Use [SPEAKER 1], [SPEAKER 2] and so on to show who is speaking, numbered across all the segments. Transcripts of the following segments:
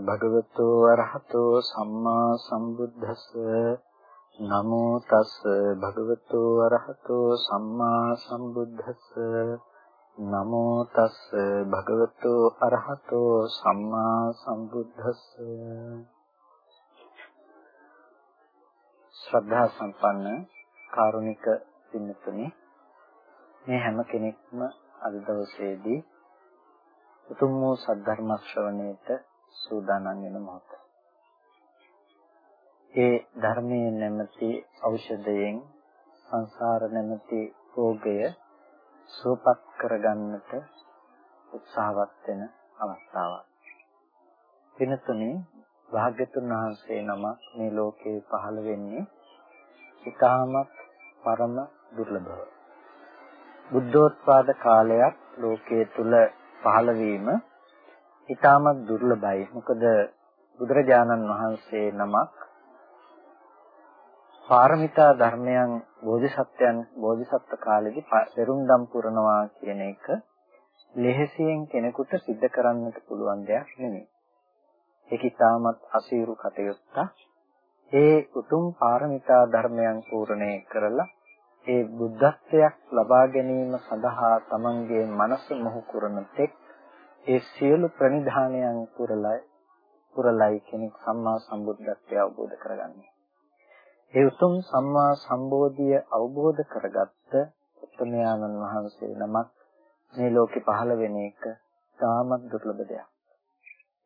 [SPEAKER 1] තස් භගවතු අරහතෝ සම්මා සම්බුද්දස්ස. නමෝ තස් භගවතු අරහතෝ සම්මා සම්බුද්දස්ස. නමෝ තස් භගවතු අරහතෝ සම්මා සම්බුද්දස්ස. ශ්‍රද්ධා සම්පන්න කාරුණික පින්තුනි මේ හැම කෙනෙක්ම අද දවසේදී උතුම් වූ සද්ධර්ම ශ්‍රවණයට සූදානම් වෙන මොහොත. ඒ ධර්මයේ නැමැති ඖෂධයෙන් සංසාර නැමැති රෝගය සුවපත් කරගන්නට උත්සාහවත් වෙන අවස්ථාවක්. දිනතුනේ භාග්‍යතුන් වහන්සේ නම මේ ලෝකේ පහළ වෙන්නේ ඊටමත් පරම දුර්ලභව. බුද්ධෝත්පාද කාලයක් ලෝකයේ තුල පහළ වීම ඊටමත් දුර්ලභයි. මොකද බුදුරජාණන් වහන්සේ නමක් පාරමිතා ධර්මයන් බෝධිසත්වයන් බෝධිසත්ව කාලෙදි පෙරුම්දම් පුරනවා කියන එක ලෙහෙසියෙන් කෙනෙකුට සිද්ධ කරන්නට පුළුවන් දෙයක් නෙමෙයි. ඒක ඊටමත් අසීරු කටයුත්තක්. ඒ උතුම් පාරමිතා ධර්මයන් පූර්ණේ කරලා ඒ බුද්ධත්වයක් ලබා ගැනීම සඳහා තමන්ගේ මනස මොහු කරන තෙක් ඒ සියලු ප්‍රනිධානයන් පුරලයි පුරලයි කෙනෙක් සම්මා සම්බුද්ධත්වය අවබෝධ කරගන්නේ. ඒ උතුම් සම්මා සම්බෝධිය අවබෝධ කරගත්ත උත්තරමයාණන් වහන්සේ නමක් මේ ලෝකේ පහළ වෙන එක තාමත් දුර්ලභ දෙයක්.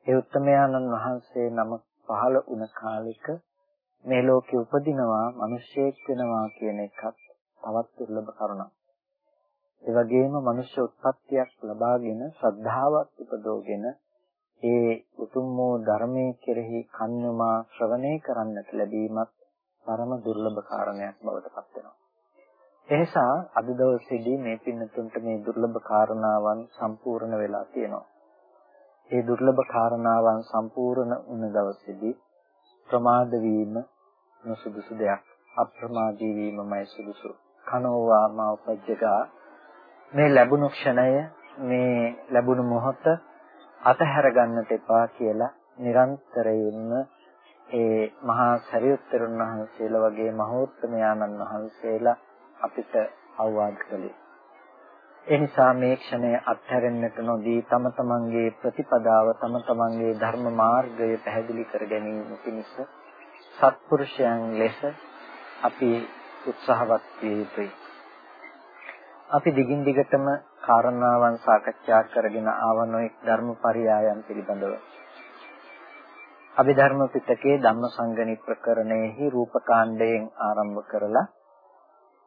[SPEAKER 1] ඒ උත්තරමයාණන් වහන්සේ නම පහළ වුණ කාලෙක මේ ලෝකේ උපදිනවා මිනිසෙක් වෙනවා කියන එකත් තවත් දුර්ලභ කරුණක්. ඒ වගේම මනුෂ්‍ය උත්පත්තියක් ලබාගෙන ශ්‍රද්ධාවත් උපදෝගෙන ඒ උතුම් වූ ධර්මයේ කෙරෙහි කන්‍යමා ශ්‍රවණය කරන්නට ලැබීමත් පරම දුර්ලභ කාරණයක් බවට පත් වෙනවා. එනිසා අද දවසේදී මේ පින්නතුන්ට මේ දුර්ලභ කාරණාවන් සම්පූර්ණ වෙලා තියෙනවා. ඒ දුර්ලභ කාරණාවන් සම්පූර්ණ වුණ දවසේදී ප්‍රමාද වීම නුසුදුසු දෙයක් අප්‍රමාදී වීමමයි සුදුසු. කනෝවා මාපජ්ජගා මේ ලැබුණු ක්ෂණය මේ ලැබුණු මොහොත අතහැර ගන්නට එපා කියලා නිරන්තරයෙන්ම ඒ මහා සරියුත්තරුන් වහන්සේලා වගේ මහෝත්තමයාණන් වහන්සේලා අපිට අවවාද කළේ. ඒ නිසා මේ ක්ෂණය අත්හැරෙන්නට නොදී තම තමන්ගේ ප්‍රතිපදාව තම තමන්ගේ ධර්ම මාර්ගය පැහැදිලි කර ගැනීම පිණිස සත්පුරුෂයන් ලෙස අපි උත්සාහවත් විය යුතුයි. අපි දිගින් දිගටම කාරණාවන් සාකච්ඡා කරගෙන ආවනොයි ධර්මපරියායන් පිළිබඳව. අභිධර්ම පිටකයේ ධම්මසංගණි ප්‍රකරණයෙහි රූපකාණ්ඩයෙන් ආරම්භ කරලා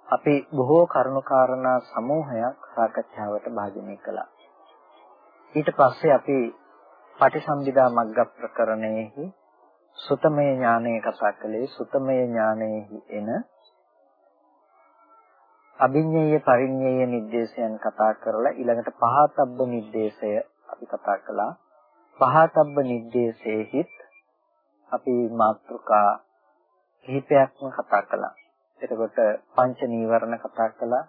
[SPEAKER 1] අපි බොහෝ කරුණාකාරණා සමූහයක් සාකච්ඡාවට භාජනය කළා. ඊට පස්සේ අපි පටිසම්භිදා මග්ග ප්‍රකරණයෙහි සුතමය ඥානය කතා කළේ සුතමය ඥානයෙහි එන අභිඤ්ඤය පරිඤ්ඤය නිर्देशයන් කතා කරලා ඊළඟට පහතබ්බ නිर्देशය අපි කතා කළා. පහතබ්බ නිर्देशයේහිත් අපි මාත්‍රිකා කිහිපයක්ම කතා කළා. එතකොට පංච නීවරණ කතා කළා.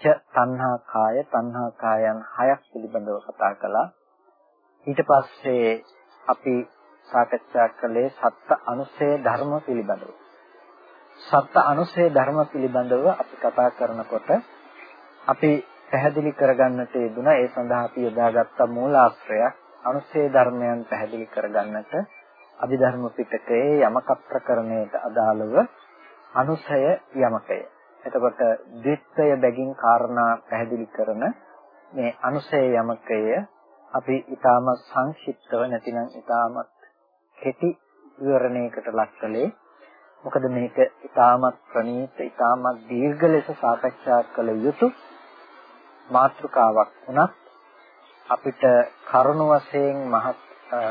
[SPEAKER 1] ච තණ්හා කාය තණ්හා කායන් හයක් පිළිබඳව කතා කළා. ඊට පස්සේ අපි සාකච්ඡා කළේ සත්ත්ව අනුසය ධර්ම පිළිබඳව. සත්‍ය අනුසය ධර්ම පිළිබඳව අපි කතා කරනකොට අපි පැහැදිලි කරගන්නට යෙදුනා ඒ සඳහා අපි යොදාගත්ත මූලාශ්‍රය අනුසය ධර්මයන් පැහැදිලි කරගන්නට අභිධර්ම පිටකයේ යමක ප්‍රකරණයට අදාළව අනුසය යමකය. එතකොට ද්විත්වය බැගින් කාරණා පැහැදිලි කරන මේ අනුසය යමකය අපි ඊටම සංක්ෂිප්තව නැතිනම් ඊටම කෙටි විවරණයකට ලක් කළේ මොකද මේක ඊටමත් ප්‍රණීත ඊටමත් දීර්ඝ ලෙස සාකච්ඡා කළ යුතු මාතෘකාවක් වුණත් අපිට කරුණ වශයෙන් මහත්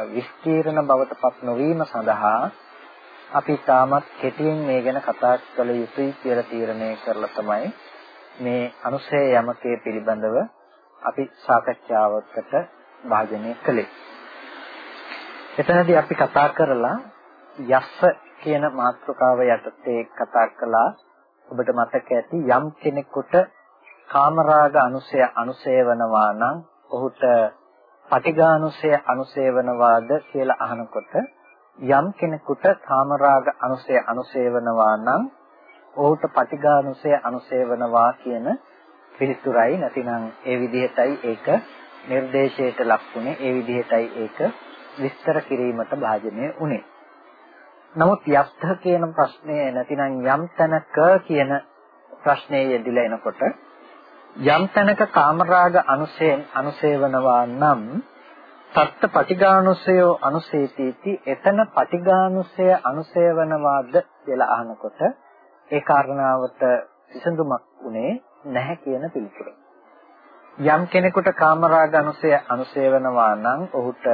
[SPEAKER 1] විස්තීර්ණ බවට පත් නොවීම සඳහා අපි තාමත් කෙටියෙන් මේ ගැන කතා කළ යුතුයි කියලා තීරණය කරලා තමයි මේ අනුසය යමකේ පිළිබඳව අපි සාකච්ඡාවකට භාජනය කළේ. එතනදී අපි කතා කරලා යස්ස කියන මාතෘකාව යටතේ කතා කළා ඔබට මතක ඇති යම් කෙනෙකුට කාමරාග අනුසය අනුසය වෙනවා නම් ඔහුට පටිඝානුසය අනුසේවනවාද කියලා අහනකොට යම් කෙනෙකුට කාමරාග අනුසය අනුසේවනවා නම් ඔහුට පටිඝානුසය අනුසේවනවා කියන පිළිතුරයි නැතිනම් ඒ විදිහටයි ඒක නිර්දේශයට ලක්ුනේ ඒ විදිහටයි ඒක විස්තර කිරීමට භාජනය උනේ. නමුත් යස්ත කියන ප්‍රශ්නේ නැතිනම් යම් තැනක කියන ප්‍රශ්නේ යෙදිලා එනකොට යම් තැනක කාමරාග අනුසයෙන් අනුසේවනවා නම් තත්ත පටිඝානුසයෝ අනුසේතීති එතන පටිඝානුසය අනුසේවනවාද කියලා අහනකොට ඒ කාරණාවට විසඳුමක් උනේ නැහැ කියන පිළිතුර. යම් කෙනෙකුට කාමරාග අනුසය අනුසේවනවා නම් ඔහුට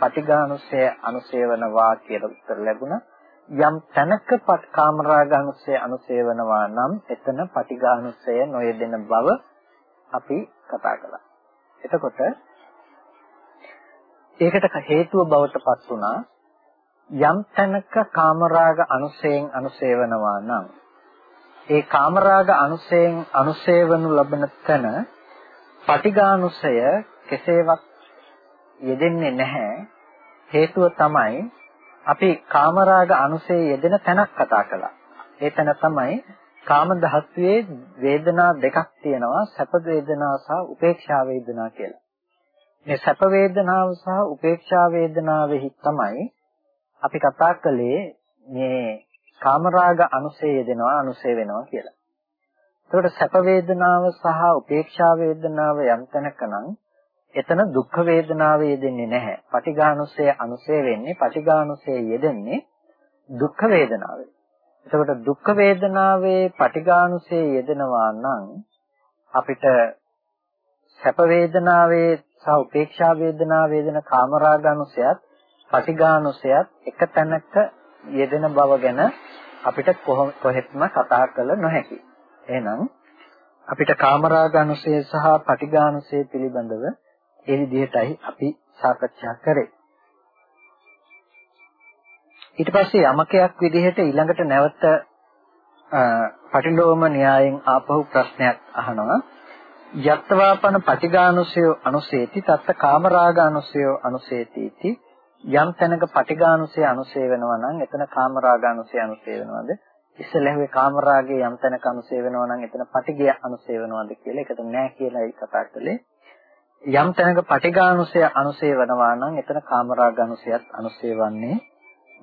[SPEAKER 1] පටිඝානුසය අනුසේවනවා කියලා උත්තර ලැබුණා. යම් තැනක කාමරාග අනුසය අනුසේවනවා නම් එතන පටිඝානුසය නොයෙදෙන බව අපි කතා කළා. එතකොට ඒකට හේතුව බවට පත් වුණා යම් තැනක කාමරාග අනුසයෙන් අනුසේවනවා නම් ඒ කාමරාග අනුසයෙන් අනුසේවනු ලබන තැන පටිඝානුසය කෙසේවත් යෙදෙන්නේ නැහැ හේතුව තමයි අපි කාමරාග අනුසයේ යෙදෙන තැනක් කතා කළා. ඒ තැන තමයි කාම ධාත්වයේ වේදනා දෙකක් තියෙනවා. සැප වේදනා සහ උපේක්ෂා වේදනා කියලා. මේ සැප වේදනාව සහ උපේක්ෂා වේදනාවෙහි තමයි අපි කතා කළේ මේ කාමරාග අනුසය දෙනවා අනුසය වෙනවා කියලා. එතකොට සැප වේදනාව සහ උපේක්ෂා වේදනාව යම් තැනකනම් එතන දුක් වේදනාව යෙදෙන්නේ නැහැ. පටිඝානුසය අනුසය වෙන්නේ පටිඝානුසය යෙදෙන්නේ දුක් වේදනාවේ. එතකොට දුක් වේදනාවේ පටිඝානුසය යෙදෙනවා නම් අපිට සැප වේදනාවේ සහ උපේක්ෂා වේදනා වේදන කාමරාගානුසයත් පටිඝානුසයත් එක තැනක යෙදෙන බව ගැන අපිට කොහෙත්ම කතා කළ නොහැකි. එහෙනම් අපිට කාමරාගානුසය සහ පටිඝානුසය පිළිබඳව ඒ විදිහටයි අපි සාකච්ඡා කරේ. ඊට පස්සේ යමකයක් විදිහට ඊළඟට නැවත පටිලෝම න්‍යායෙන් ආපහු ප්‍රශ්නයක් අහනවා. යත්තවාපන පටිඝානුසය අනුසේති තත්ත කාමරාගානුසය අනුසේතිති යම් තැනක පටිඝානුසය අනුසය වෙනවා නම් එතන කාමරාගානුසය අනුසය වෙනවද? ඉස්සෙල්ලා කාමරාගයේ යම් තැනක අනුසය වෙනවා නම් එතන පටිඝය අනුසය වෙනවද කියලා ඒකට නෑ කියලායි කතා කළේ. යම් තැනක පටිඝානුසය අනුසය වෙනවා නම් එතන කාමරාගානුසයත් අනුසය වන්නේ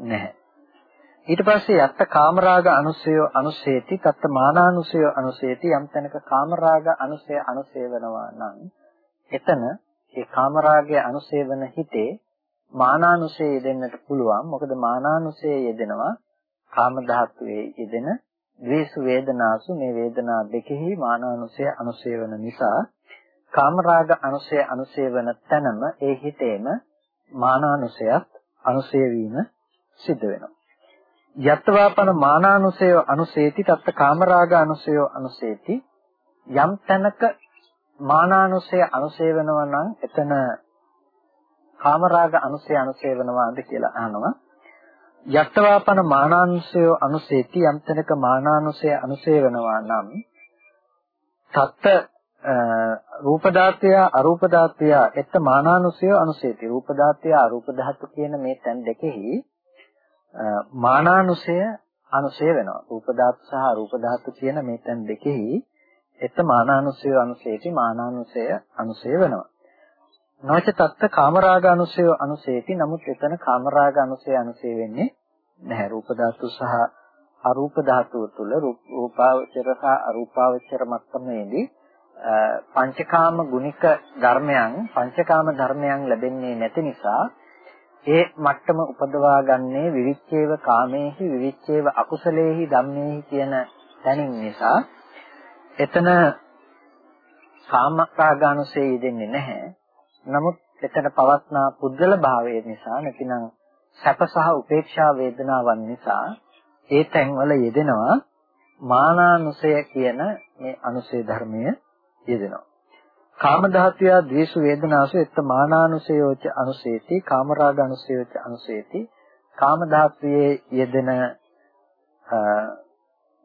[SPEAKER 1] නැහැ. ඊට පස්සේ යත්ත කාමරාග අනුසය අනුසේති තත්ත මානානුසය අනුසේති යම් තැනක කාමරාග අනුසය අනුසේවනවා නම් එතන ඒ කාමරාගයේ අනුසේවන හිතේ මානානුසය යෙදෙන්නට පුළුවන්. මොකද මානානුසය යෙදෙනවා කාම ධාතුවේ යෙදෙන ද්වේෂ වේදනාසු මේ වේදනා දෙකෙහි මානානුසය අනුසේවන නිසා කාමරාග අනුසය අනුසේවන තැනම ඒ හිතේම මානානුසයත් අනුසය වීම සිද්ධ වෙනවා. යත්වාපන මානානුසය අනුසේති තත්ත කාමරාග අනුසය අනුසේති. යම් තැනක මානානුසය අනුසේවනවා නම් එතන කාමරාග අනුසය අනුසේවනවාද කියලා අහනවා. යත්වාපන මානානුසය අනුසේති යම් තැනක මානානුසය අනුසේවනවා නම් තත්ත රූප ධාතය අරූප ධාතය එත් මානානුසය අනුසේති රූප ධාතය අරූප ධාතු කියන මේ තැන් දෙකෙහි මානානුසය අනුසය වෙනවා. රූප ධාතු සහ රූප ධාතු කියන මේ තැන් දෙකෙහි එත මානානුසය අනුසේති මානානුසය අනුසය වෙනවා. නොච තත්ත කාමරාග අනුසය අනුසේති නමුත් එතන කාමරාග අනුසය අනුසය වෙන්නේ නැහැ. රූප ධාතු සහ අරූප ධාතුව තුළ රූපාවචර සහ අරූපාවචර මට්ටමේදී පංචකාම ගුණික ධර්මයන් පංචකාම ධර්මයන් ලැබෙන්නේ නැති නිසා ඒ මට්ටම උපදවා ගන්නේ විවිච්ඡේව කාමේහි විවිච්ඡේව අකුසලේහි ධම්මේහි කියන තැනින් නිසා එතන කාමරාගානුසය යෙදෙන්නේ නැහැ. නමුත් එතන පවස්නා පුද්ගල භාවය නිසා නැතිනම් සැප සහ උපේක්ෂා වේදනාවන් නිසා ඒ තැන්වල යෙදෙනවා මානානුසය කියන මේ අනුසය ධර්මය යෙදෙනවා. කාම ධාතුය ද්වේෂ වේදනාසු එත්ත මානානුසයෝච අනුසේති කාමරාග අනුසයෝච අනුසේති කාම ධාතුයේ යෙදෙන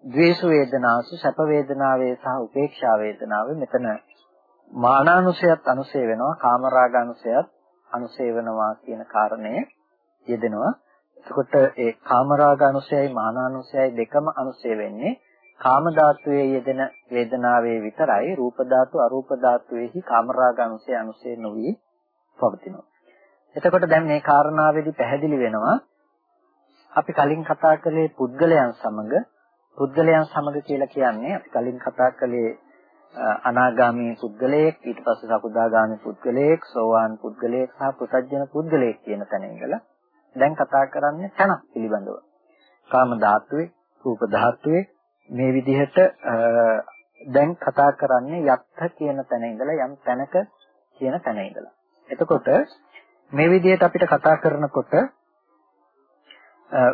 [SPEAKER 1] ද්වේෂ වේදනාසු සැප වේදනාවේ සහ උපේක්ෂා වේදනාවේ මෙතන මානානුසයත් අනුසය වෙනවා කාමරාග අනුසයත් අනුසේවනවා කියන කාරණය යෙදෙනවා. එතකොට ඒ කාමරාග අනුසයයි මානානුසයයි දෙකම අනුසය වෙන්නේ කාම ධාතුවේ යෙදෙන වේදනාවේ විතරයි රූප ධාතු අරූප ධාතුවේහි කාමරාග අනුසය අනුසය නොවි පවතිනවා. එතකොට දැන් මේ කාරණාවේදී පැහැදිලි වෙනවා අපි කලින් කතා කළේ පුද්ගලයන් සමග පුද්ගලයන් සමග කියලා කියන්නේ අපි කලින් කතා කළේ අනාගාමී පුද්ගලයෙක් ඊට පස්සේ සකුදාගාමී පුද්ගලයෙක් සෝවාන් පුද්ගලයෙක් සහ පුතඥ පුද්ගලයෙක් කියන තැන ඉඳලා දැන් කතා කරන්නේ තනක් පිළිබඳව. කාම ධාතුවේ, රූප ධාතුවේ මේ විදිහට දැන් කතා කරන්නේ යත්ථ කියන තැන ඉඳලා යම් තැනක කියන තැන ඉඳලා. එතකොට මේ විදිහට අපිට කතා කරනකොට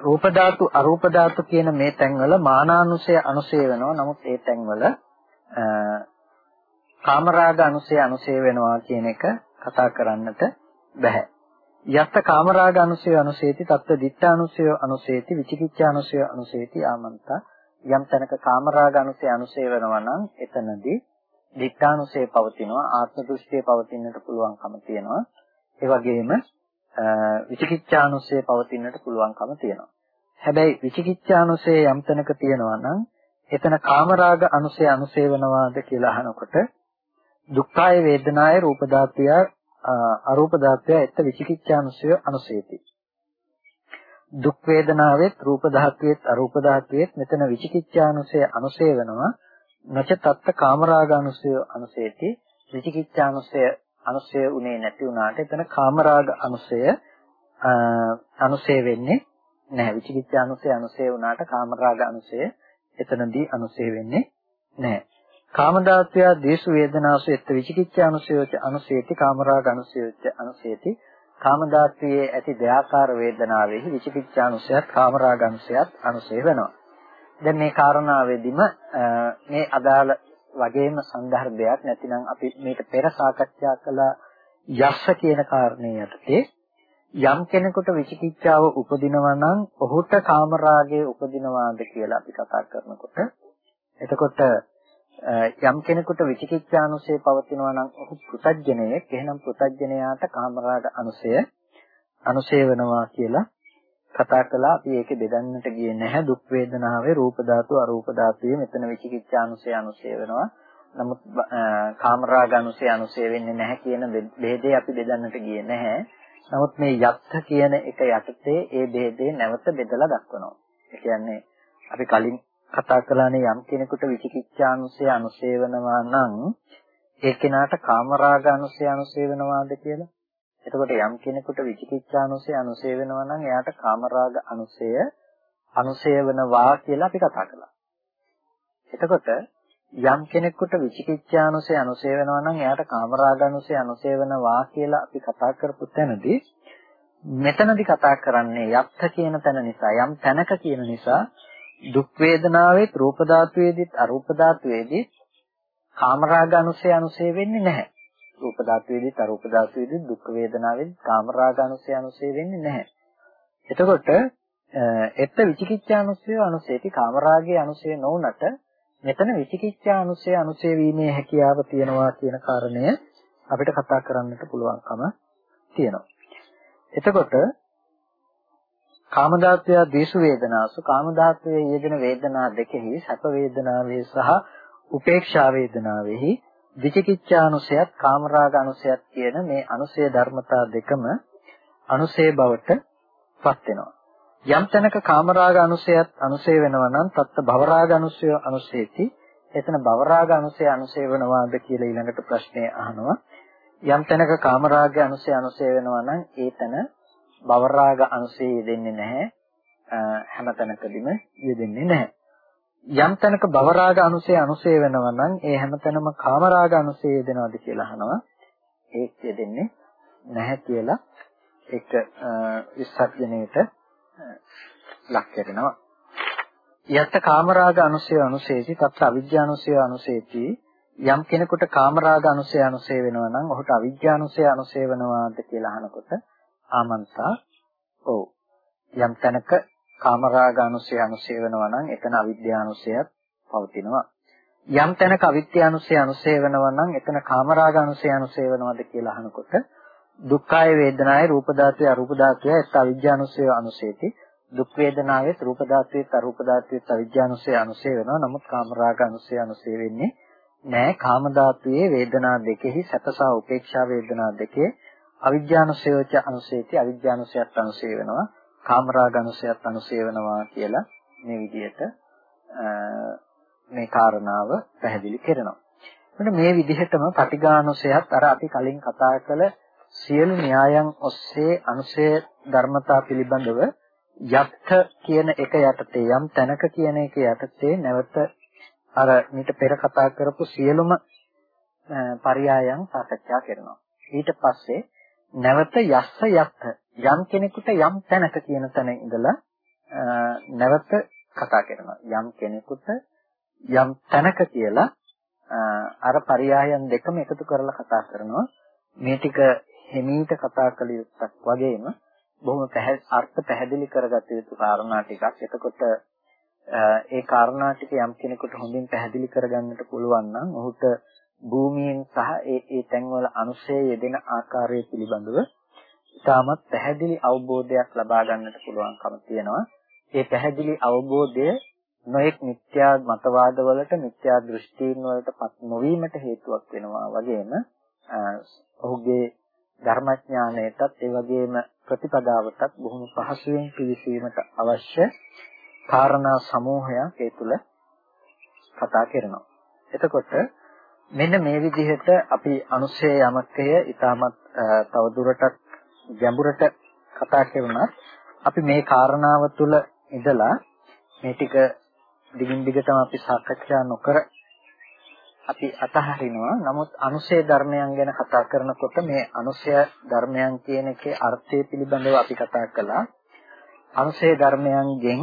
[SPEAKER 1] රූප ධාතු අරූප ධාතු කියන මේ තැන්වල මානානුසය අනුසය වෙනවා. නමුත් ඒ තැන්වල කාමරාග අනුසය අනුසය වෙනවා කියන එක කතා කරන්නට බෑ. යත්ත කාමරාග අනුසය අනුසේති තත්ත්ව දිත්තානුසය අනුසේති විචිකිච්ඡා අනුසය අනුසේති ආමන්තා යම් තැනක කාමරාග අනුසය අනුසය වෙනවා නම් එතනදී දිත්තානුසය පවතිනවා ආත්ම දෘෂ්ටිය පවතින්නට පුළුවන්කම තියෙනවා. ඒ වගේම විචිකිච්ඡානුසය පවතින්නට පුළුවන්කම තියෙනවා. හැබැයි විචිකිච්ඡානුසය යම් තැනක තියෙනවා නම් එතන කාමරාග අනුසය අනුසය වෙනවාද කියලා අහනකොට දුක්ඛාය වේදනාය රූප ධාතුය අරූප ධාතුය එත් විචිකිච්ඡානුසය අනුසේති දුක් වේදනාවෙත් රූප ධාතුවෙත් අරූප ධාතුවෙත් මෙතන විචිකිච්ඡානුසය අනුසය වෙනවා නච තත්ත කාමරාගානුසය අනුසේති විචිකිච්ඡානුසය අනුසය උනේ නැති වුණාට එතන කාමරාග අනුසය අනුසය වෙන්නේ නැහැ. විචිකිච්ඡානුසය අනුසය වුණාට කාමරාග අනුසය එතනදී අනුසය වෙන්නේ නැහැ. කාමදාත්‍ය දේශ වේදනාසු එත් විචිකිච්ඡානුසයෝච අනුසේති කාමරාග අනුසයෝච අනුසේති කාමදාත්‍රියේ ඇති දෙආකාර වේදනාවෙහි විචිකිච්ඡානුසයත් කාමරාගනුසයත් අනුසය වෙනවා. දැන් මේ කාරණාවෙදිම මේ අදාළ වගේම සංදර්භයක් නැතිනම් අපි මේක පෙර සාකච්ඡා කළ යස්ස කියන කාරණේ යටතේ යම් කෙනෙකුට විචිකිච්ඡාව උපදිනවා නම් ඔහුට කාමරාගය උපදිනවාද කියලා අපි කතා කරනකොට එතකොට යම් කෙනෙකුට විචිකිච්ඡානුසය පවතිනවා නම් ඔහු පෘතජ්ජනයෙක් එහෙනම් පෘතජ්ජනයාට කාමරාග අනුසය අනුසය වෙනවා කියලා කතා කළා. අපි ඒකේ බෙදන්නට ගියේ නැහැ. දුක් වේදනාවේ රූප ධාතු අරූප ධාතුවේ මෙතන විචිකිච්ඡානුසය අනුසය වෙනවා. නමුත් කාමරාග අනුසය අනුසය වෙන්නේ නැහැ කියන ભેදේ අපි බෙදන්නට ගියේ නැහැ. නමුත් මේ යත්ත කියන එක යටතේ ඒ ભેදේ නැවත බෙදලා දක්වනවා. ඒ කියන්නේ අපි කලින් කතා කළානේ යම් කෙනෙකුට විචිකිච්ඡානුසය අනුසේවනවා නම් ඒ කෙනාට කාමරාග අනුසය අනුසේවනවාද කියලා. එතකොට යම් කෙනෙකුට විචිකිච්ඡානුසය අනුසේවනවා නම් එයාට කාමරාග අනුසය අනුසේවනවා කියලා අපි කතා කළා. එතකොට යම් කෙනෙකුට විචිකිච්ඡානුසය අනුසේවනවා නම් එයාට කාමරාග අනුසය අනුසේවනවා කියලා අපි කතා කරපු තැනදී මෙතනදී කතා කරන්නේ යත්ත කියන තැන නිසා යම් තැනක කියන නිසා දුක් වේදනාවෙත් රූප ධාතුවේදීත් අරූප ධාතුවේදීත් කාමරාග අනුසය අනුසය වෙන්නේ නැහැ. රූප ධාතුවේදීත් අරූප ධාතුවේදීත් දුක් වේදනාවෙත් කාමරාග අනුසය අනුසය වෙන්නේ නැහැ. එතකොට එත් විචිකිච්ඡා අනුසය අනුසයති කාමරාගයේ අනුසය නොවුනට මෙතන විචිකිච්ඡා අනුසය අනුසය වීමේ හැකියාව තියෙනවා කියන කාරණය අපිට කතා කරන්නට පුළුවන්කම තියෙනවා. එතකොට කාමදාත්‍ය දේශු වේදනාසු කාමදාත්‍යයේ යෙදෙන වේදනා දෙකෙහි සැප වේදනාවේ සහ උපේක්ෂා වේදනාවෙහි විචිකිච්ඡානුසයත් කාමරාගානුසයත් කියන මේ අනුසය ධර්මතා දෙකම අනුසය බවට පත් වෙනවා. යම් තැනක කාමරාග අනුසයත් අනුසය වෙනවා නම් තත්ත භවරාග අනුසය අනුසේති. එතන භවරාග අනුසය අනුසය වෙනවාද කියලා ඊළඟට ප්‍රශ්නය අහනවා. යම් තැනක කාමරාග අනුසය අනුසය වෙනවා නම් ඒ තැන භවරාග අනුසය යෙදෙන්නේ නැහැ. හැම තැනකදීම යෙදෙන්නේ නැහැ. යම් තැනක භවරාග අනුසය අනුසය වෙනවා නම් ඒ හැමතැනම කාමරාග අනුසය යෙදෙනවද කියලා අහනවා. ඒක යෙදෙන්නේ නැහැ කියලා එක විසර්ජනයේට ලක් කරනවා. යත් කාමරාග අනුසය අනුසේති තත් අවිජ්ජානුසය අනුසේති යම් කෙනෙකුට කාමරාග අනුසය අනුසය වෙනවා නම් ඔහුට අවිජ්ජානුසය අනුසය වෙනවාද කියලා අහනකොට ආමන්තා ඔව්. යම් තැනක කාමරාග අනුසය අනුසය වෙනවා නම් එතන අවිද්‍යානුසයත් පවතිනවා. යම් තැනක අවිද්‍යානුසය අනුසය වෙනවා නම් එතන කාමරාග අනුසය අනුසය වෙනවද කියලා අහනකොට දුක්ඛාය වේදනාය රූප ධාතුවේ අරූප ධාතුවේ එත් අවිජ්ජානුසය අනුසේති දුක් වේදනාවේ රූප ධාතුවේ අරූප ධාතුවේ අවිජ්ජානුසය අනුසය වෙනවා. නමුත් කාමරාග අනුසය අනුසය වෙන්නේ නෑ. කාම ධාතුවේ වේදනා දෙකෙහි සැපසා උපේක්ෂා වේදනා දෙකේ අවිජ්ජානුසයෝච අනුසේති අවිජ්ජානුසයත් අනුසය වෙනවා කාමරාග අනුසයත් අනුසය වෙනවා කියලා මේ විදිහට මේ කාරණාව පැහැදිලි කරනවා. එතකොට මේ විදිහටම පටිඝානුසයත් අර අපි කලින් කතා කළ සියලු න්‍යායන් ඔස්සේ අනුසය ධර්මතා පිළිබඳව යත්ථ කියන එක යටතේ යම් තැනක කියන එක යටතේ නැවත අර මීට පෙර කතා කරපු සියලුම පරයයන් සාකච්ඡා කරනවා. ඊට පස්සේ නැවත යස්ස යත්ථ යම් කෙනෙකුට යම් තැනක කියන තැන ඉඳලා නැවත කතා කරනවා. යම් කෙනෙකුට යම් තැනක කියලා අර පරයයන් දෙකම එකතු කරලා කතා කරනවා. මේ ටික හිමීට කතා කළ යුත්තක් වගේම බොහොම අර්ථ පැහැදිලි කරගත යුතු කාරණා ටිකක්. එතකොට ඒ කාරණා ටික යම් කෙනෙකුට හොඳින් පැහැදිලි කරගන්නට පුළුවන් නම් ඔහුට භූමියෙන් සහ ඒ ඒ තැන්වල අනුශය යෙදෙන ආකාරය පිළිබඳව ඉතාමත් පැහැදිලි අවබෝධයක් ලබා ගන්නට පුළුවන්කම තියෙනවා. ඒ පැහැදිලි අවබෝධය නොඑක් මිත්‍යා මතවාදවලට මිත්‍යා දෘෂ්ටීන් වලටපත් නොවීමට හේතුවක් වෙනවා වගේම ඔහුගේ ධර්මඥානයටත් ඒ වගේම ප්‍රතිපදාවටත් බොහොම පහසුවෙන් පිවිසීමට අවශ්‍ය කාරණා සමූහයක් ඒ තුල කතා කරනවා. එතකොට මෙන්න මේ විදිහට අපි අනුශය යමකය ඊටමත් තවදුරටත් ගැඹුරට කතා කරුණත් අපි මේ කාරණාව තුල ඉඳලා මේ ටික දිගින් දිගටම අපි සාකච්ඡා නොකර අපි අතහරිනවා. නමුත් අනුශය ධර්මයන් ගැන කතා කරනකොට මේ අනුශය ධර්මයන් කියන එකේ අර්ථය පිළිබඳව අපි කතා කළා. අනුශය ධර්මයන්ගෙන්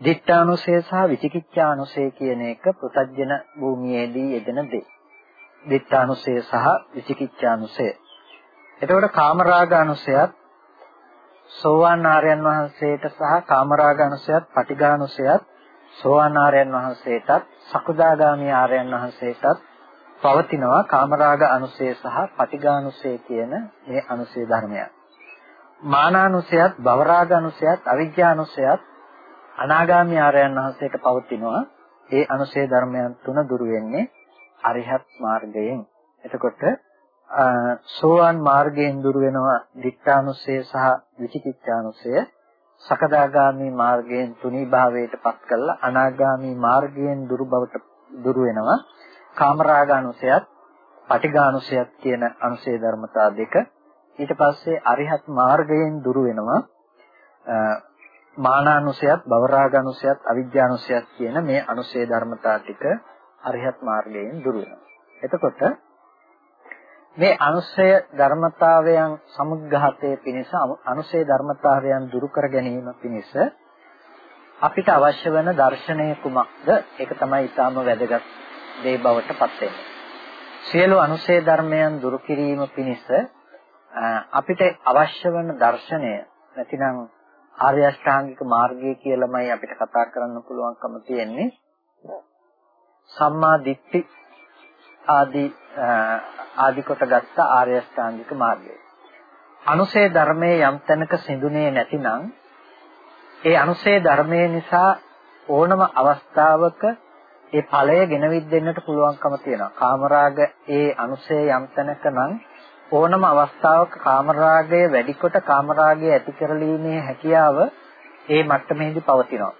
[SPEAKER 1] දිට්ඨානුසය සහ විචිකිච්ඡානුසය කියන එක පෘතජ්ජන භූමියේදී යෙදෙන දේ. දිට්ඨානුසය සහ විචිකිච්ඡානුසය. එතකොට කාමරාගානුසයත් සෝවාන් ආර්යයන් වහන්සේට සහ කාමරාගානුසයත් පටිඝානුසයත් සෝවාන් ආර්යයන් වහන්සේටත් සකුදාගාමී ආර්යයන් වහන්සේටත් පවතිනවා කාමරාග අනුසය සහ පටිඝානුසය කියන මේ අනුසය ධර්මයන්. මානානුසයත් භවරාග අනුසයත් අවිජ්ජානුසයත් අනාගාමී ආර්යයන් වහන්සේට පවතිනවා ඒ අනුශේ ධර්මයන් තුන දුරු වෙන්නේ අරිහත් මාර්ගයෙන්. එතකොට සෝවාන් මාර්ගයෙන් දුරු වෙනවා දික්ඨානුසය සහ විචිකිච්ඡානුසය. සකදාගාමී මාර්ගයෙන් තුනී භාවයට පත් කළා අනාගාමී මාර්ගයෙන් දුරු බවට දුරු වෙනවා කාමරාගානුසයත් පටිඝානුසයත් කියන අනුසය ධර්මතා දෙක ඊට පස්සේ අරිහත් මාර්ගයෙන් දුරු වෙනවා මානානුසයත් භවරාගානුසයත් අවිජ්ජානුසයත් කියන මේ අනුසය ධර්මතා ටික අරිහත් මාර්ගයෙන් දුරු එතකොට මේ අනුසය ධර්මතාවයන් සමුග්ඝාතයේ පිණිස අනුසය ධර්මතාවයන් දුරු කර ගැනීම පිණිස අපිට අවශ්‍ය වෙන දර්ශනය කුමක්ද? ඒක තමයි ඊටාම වැදගත් දේ බවට පත් වෙන්නේ. සියලු අනුසය ධර්මයන් දුරු කිරීම පිණිස අපිට අවශ්‍ය වෙන දර්ශනය නැතිනම් ආර්ය අෂ්ටාංගික මාර්ගය කියලාමයි අපිට කතා කරන්න පුළුවන්කම තියෙන්නේ. සම්මා දිට්ඨි ආදී ආදි කොට ගත්ත ආර්ය අෂ්ටාංගික මාර්ගය. අනුසේ ධර්මයේ යම් තැනක සිඳුනේ නැතිනම් ඒ අනුසේ ධර්මයේ නිසා ඕනම අවස්ථාවක ඒ ඵලය ගෙනවිත් දෙන්නට පුළුවන්කම තියෙනවා. කාමරාග ඒ අනුසේ යම් තැනක නම් ඕනම අවස්ථාවක කාමරාගය වැඩි කොට කාමරාගය ඇති කරලීමේ හැකියාව ඒ මට්ටමේදී පවතිනවා.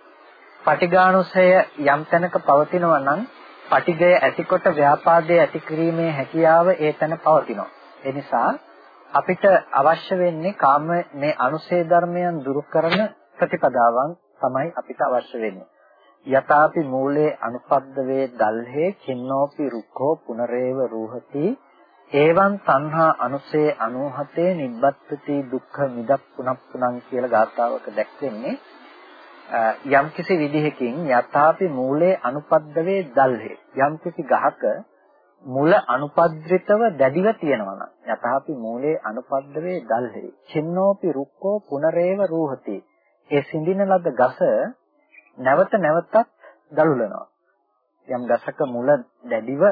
[SPEAKER 1] පටිඝානුසය යම් තැනක පවතිනවා නම් පටිඝය ඇතිකොට ව්‍යාපාදයේ ඇති කිරීමේ හැකියාව ඒ තැන පවතිනවා. ඒ නිසා අපිට අවශ්‍ය වෙන්නේ කාම මේ අනුසේ ධර්මයන් දුරු කරන ප්‍රතිපදාවන් තමයි අපිට අවශ්‍ය වෙන්නේ. යතාපි මූලේ අනුපද්ද වේ දල්හේ කින්නෝපි රුක්ඛෝ පුනරේව රූහති ඒවං තණ්හා අනුසේ 97 නිබ්බත්ති දුක්ඛ මිදප්පුනප්පුනං කියලා ගාථාවක දැක්වෙන්නේ යම්කිසි විදිහකින් යථාපි මූලේ අනුපද්දවේ දල්හි. යම්කිසි ගහක මුල අනුපද්‍රිතව දැඩිව තියෙනවා නම් යථාපි මූලේ අනුපද්දවේ දල්හි. චින්නෝපි රුක්කෝ පුනරේව රූහති. ඒ සිඳින ලද ගස නැවත නැවතත් දලුලනවා. යම් ගසක මුල දැඩිව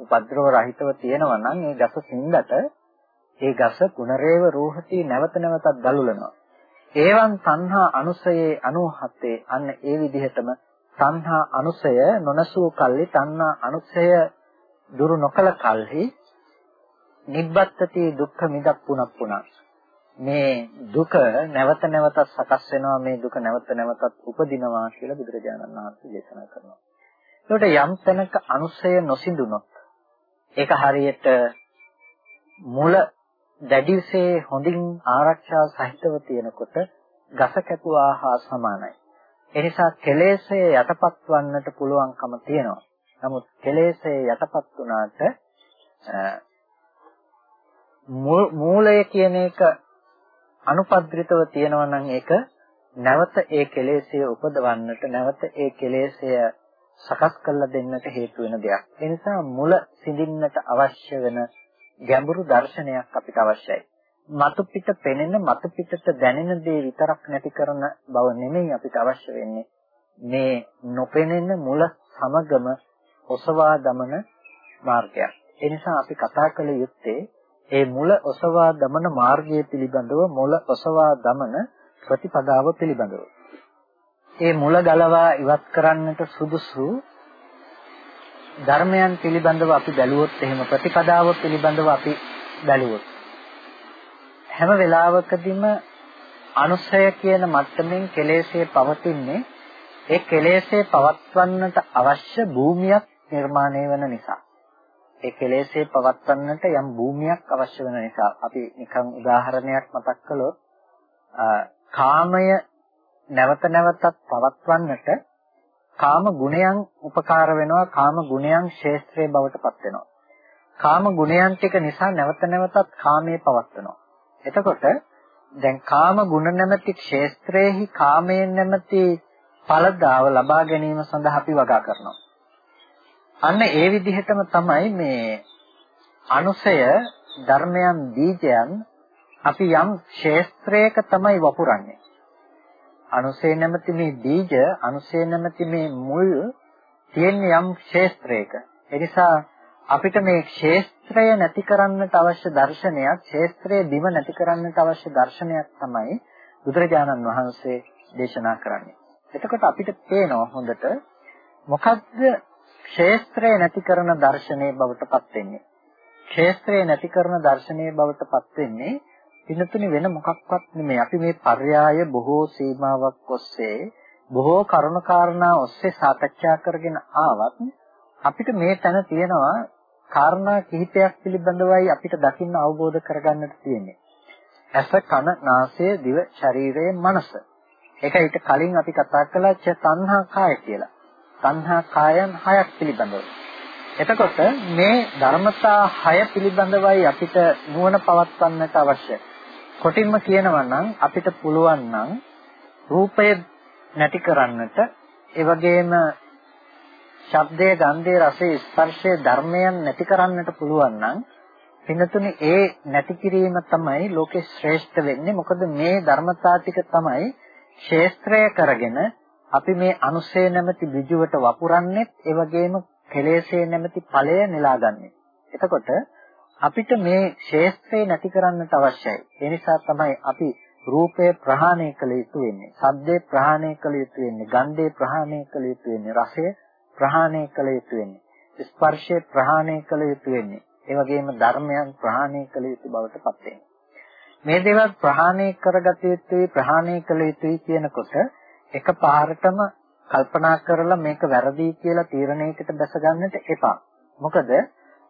[SPEAKER 1] උපද්‍රව රහිතව තියෙනවා නම් ඒ ගස සින්දට ඒ ගස පුනරේව රෝහති නැවත නැවතත් දලුලනවා. ඒවන් තණ්හා අනුසයේ 97 අන්න ඒ විදිහටම තණ්හා අනුසය නොනසූ කල්හි තණ්හා අනුසය දුරු නොකල කල්හි නිබ්බත්තති දුක්ඛ මිදක් පුනක් පුනක් මේ දුක නැවත නැවතත් සකස් වෙනවා මේ දුක නැවත නැවතත් උපදිනවා කියලා බුදුරජාණන් වහන්සේ දේශනා කරනවා. ඒකට යම් තැනක අනුසය නොසිඳුනොත් ඒක හරියට මුල දැඩිසේ හොඳින් ආරක්ෂා සහිතව තියෙනකොට ගස කැපුවා හා සමානයි. ඒ නිසා කෙලෙස්ය යටපත් වන්නට පුළුවන්කම තියෙනවා. නමුත් කෙලෙස්ය යටපත් වුණාට මූලය කියන එක අනුපද්‍රිතව තියෙනවා නම් ඒක නැවත ඒ කෙලෙස්ය උපදවන්නට නැවත ඒ කෙලෙස්ය සකස් කරලා දෙන්නට හේතු වෙන දෙයක්. ඒ නිසා මුල සිඳින්නට අවශ්‍ය වෙන ගැඹුරු දර්ශනයක් අපිට අවශ්‍යයි. මතු පිට පෙනෙන මතු පිටට දැනෙන දේ විතරක් නැති කරන බව නෙමෙයි අපිට අවශ්‍ය වෙන්නේ. මේ නොපෙනෙන මුල සමගම ඔසවා දමන මාර්ගයක්. ඒ නිසා අපි කතා කළ යුත්තේ ඒ මුල ඔසවා දමන මාර්ගය පිළිබඳව මුල ඔසවා දමන ප්‍රතිපදාව පිළිබඳව. ඒ මුල ගලවා ඉවත් කරන්නට සුදුසු ධර්මයන් පිළිබඳව අපි බැලුවොත් එහෙම ප්‍රතිපදාව පිළිබඳව අපි බැලුවොත්. හැම වෙලාවකදීම අනුසය කියන මට්ටමින් කෙලෙස්ේ පවතින්නේ ඒ කෙලෙස්ේ පවත්වන්නට අවශ්‍ය භූමියක් නිර්මාණය වෙන නිසා. ඒ කෙලෙස්ේ පවත්වන්නට යම් භූමියක් අවශ්‍ය වෙන නිසා. අපි නිකන් උදාහරණයක් මතක් කළොත් කාමය නැවත නැවතත් පවත්වන්නට කාම ගුණයන් උපකාර වෙනවා කාම ගුණයන් ශේස්ත්‍රයේ බවට පත් වෙනවා කාම ගුණයන් ටික නිසා නැවත නැවතත් කාමයේ පවත්වනවා එතකොට දැන් කාම ගුණ නැමැති ක්ෂේත්‍රයේහි කාමයෙන් නැමැති ඵලදාව ලබා ගැනීම සඳහා අපි වගා කරනවා. අන්න ඒ විදිහටම තමයි මේ අනුසය ධර්මයන් බීජයන් අපි යම් ක්ෂේත්‍රයක තමයි වපුරන්නේ. අනුසය නැමැති මේ බීජ අනුසය නැමැති මේ මුල් තියෙන යම් ක්ෂේත්‍රයක. ඒ නිසා අපිට මේ ක්ෂේත්‍රය නැති කරන්නට අවශ්‍ය දර්ශනයක්, ක්ෂේත්‍රයේ දිව නැති කරන්නට අවශ්‍ය දර්ශනයක් තමයි බුදුරජාණන් වහන්සේ දේශනා කරන්නේ. එතකොට අපිට පේනවා හොඳට මොකද්ද ක්ෂේත්‍රය නැති කරන දර්ශනයේ බවට පත් වෙන්නේ. ක්ෂේත්‍රය නැති කරන දර්ශනයේ බවට පත් වෙන්නේ පින්නතුනේ වෙන මොකක්වත් නෙමෙයි. අපි මේ පර්යාය බොහෝ සීමාවක් ඔස්සේ බොහෝ කරුණාකාරණා ඔස්සේ සාකච්ඡා කරගෙන ආවත් අපිට මේ තැන තියෙනවා කාරණා කිහිපයක් පිළිබඳවයි අපිට දකින්න අවබෝධ කරගන්නට තියෙන්නේ. ඇස කන නාසය දිව ශරීරය මනස. ඒක ඊට කලින් අපි කතා කළා ච තණ්හා කාය කියලා. තණ්හා කායන් හයක් පිළිබඳව. එතකොට මේ ධර්මතා හය පිළිබඳවයි අපිට නුවණ පවත්වන්නට අවශ්‍ය. කොටින්ම කියනවා නම් අපිට පුළුවන් නම් රූපය නැති කරන්නට ඒ වගේම ශබ්දයේ ගන්ධයේ රසයේ ස්පර්ශයේ ධර්මයන් නැති කරන්නට පුළුවන් නම් පින්නතුනේ ඒ නැති කිරීම තමයි ලෝකේ ශ්‍රේෂ්ඨ වෙන්නේ. මොකද මේ ධර්මතා ටික තමයි ශේස්ත්‍රය කරගෙන අපි මේ අනුසය නැමැති විජුවට වපුරන්නේ ඒ වගේම කෙලෙසේ නැමැති ඵලය නෙලාගන්නේ. එතකොට අපිට මේ ශේස්ත්‍රය නැති කරන්නට අවශ්‍යයි ඒ නිසා තමයි අපි රූපය ප්‍රහාණය කළ යුතු වෙන්නේ ශබ්දේ ප්‍රහාණය කළ යුතු වෙන්නේ ගන්ධේ ප්‍රහාණය කළ යුතු වෙන්නේ රසය ප්‍රහාණය කළ යුතු වෙන්නේ. ස්පර්ශය ප්‍රහාණය කළ යුතු වෙන්නේ. ඒ වගේම ධර්මයන් ප්‍රහාණය කළ යුතු බවට පත් වෙනවා. මේ දේවල් ප්‍රහාණය කරගත යුතුයි ප්‍රහාණය කළ යුතුයි කියනකොට එකපාරටම කල්පනා කරලා මේක වැරදි කියලා තීරණයකට දැස ගන්නට එපා. මොකද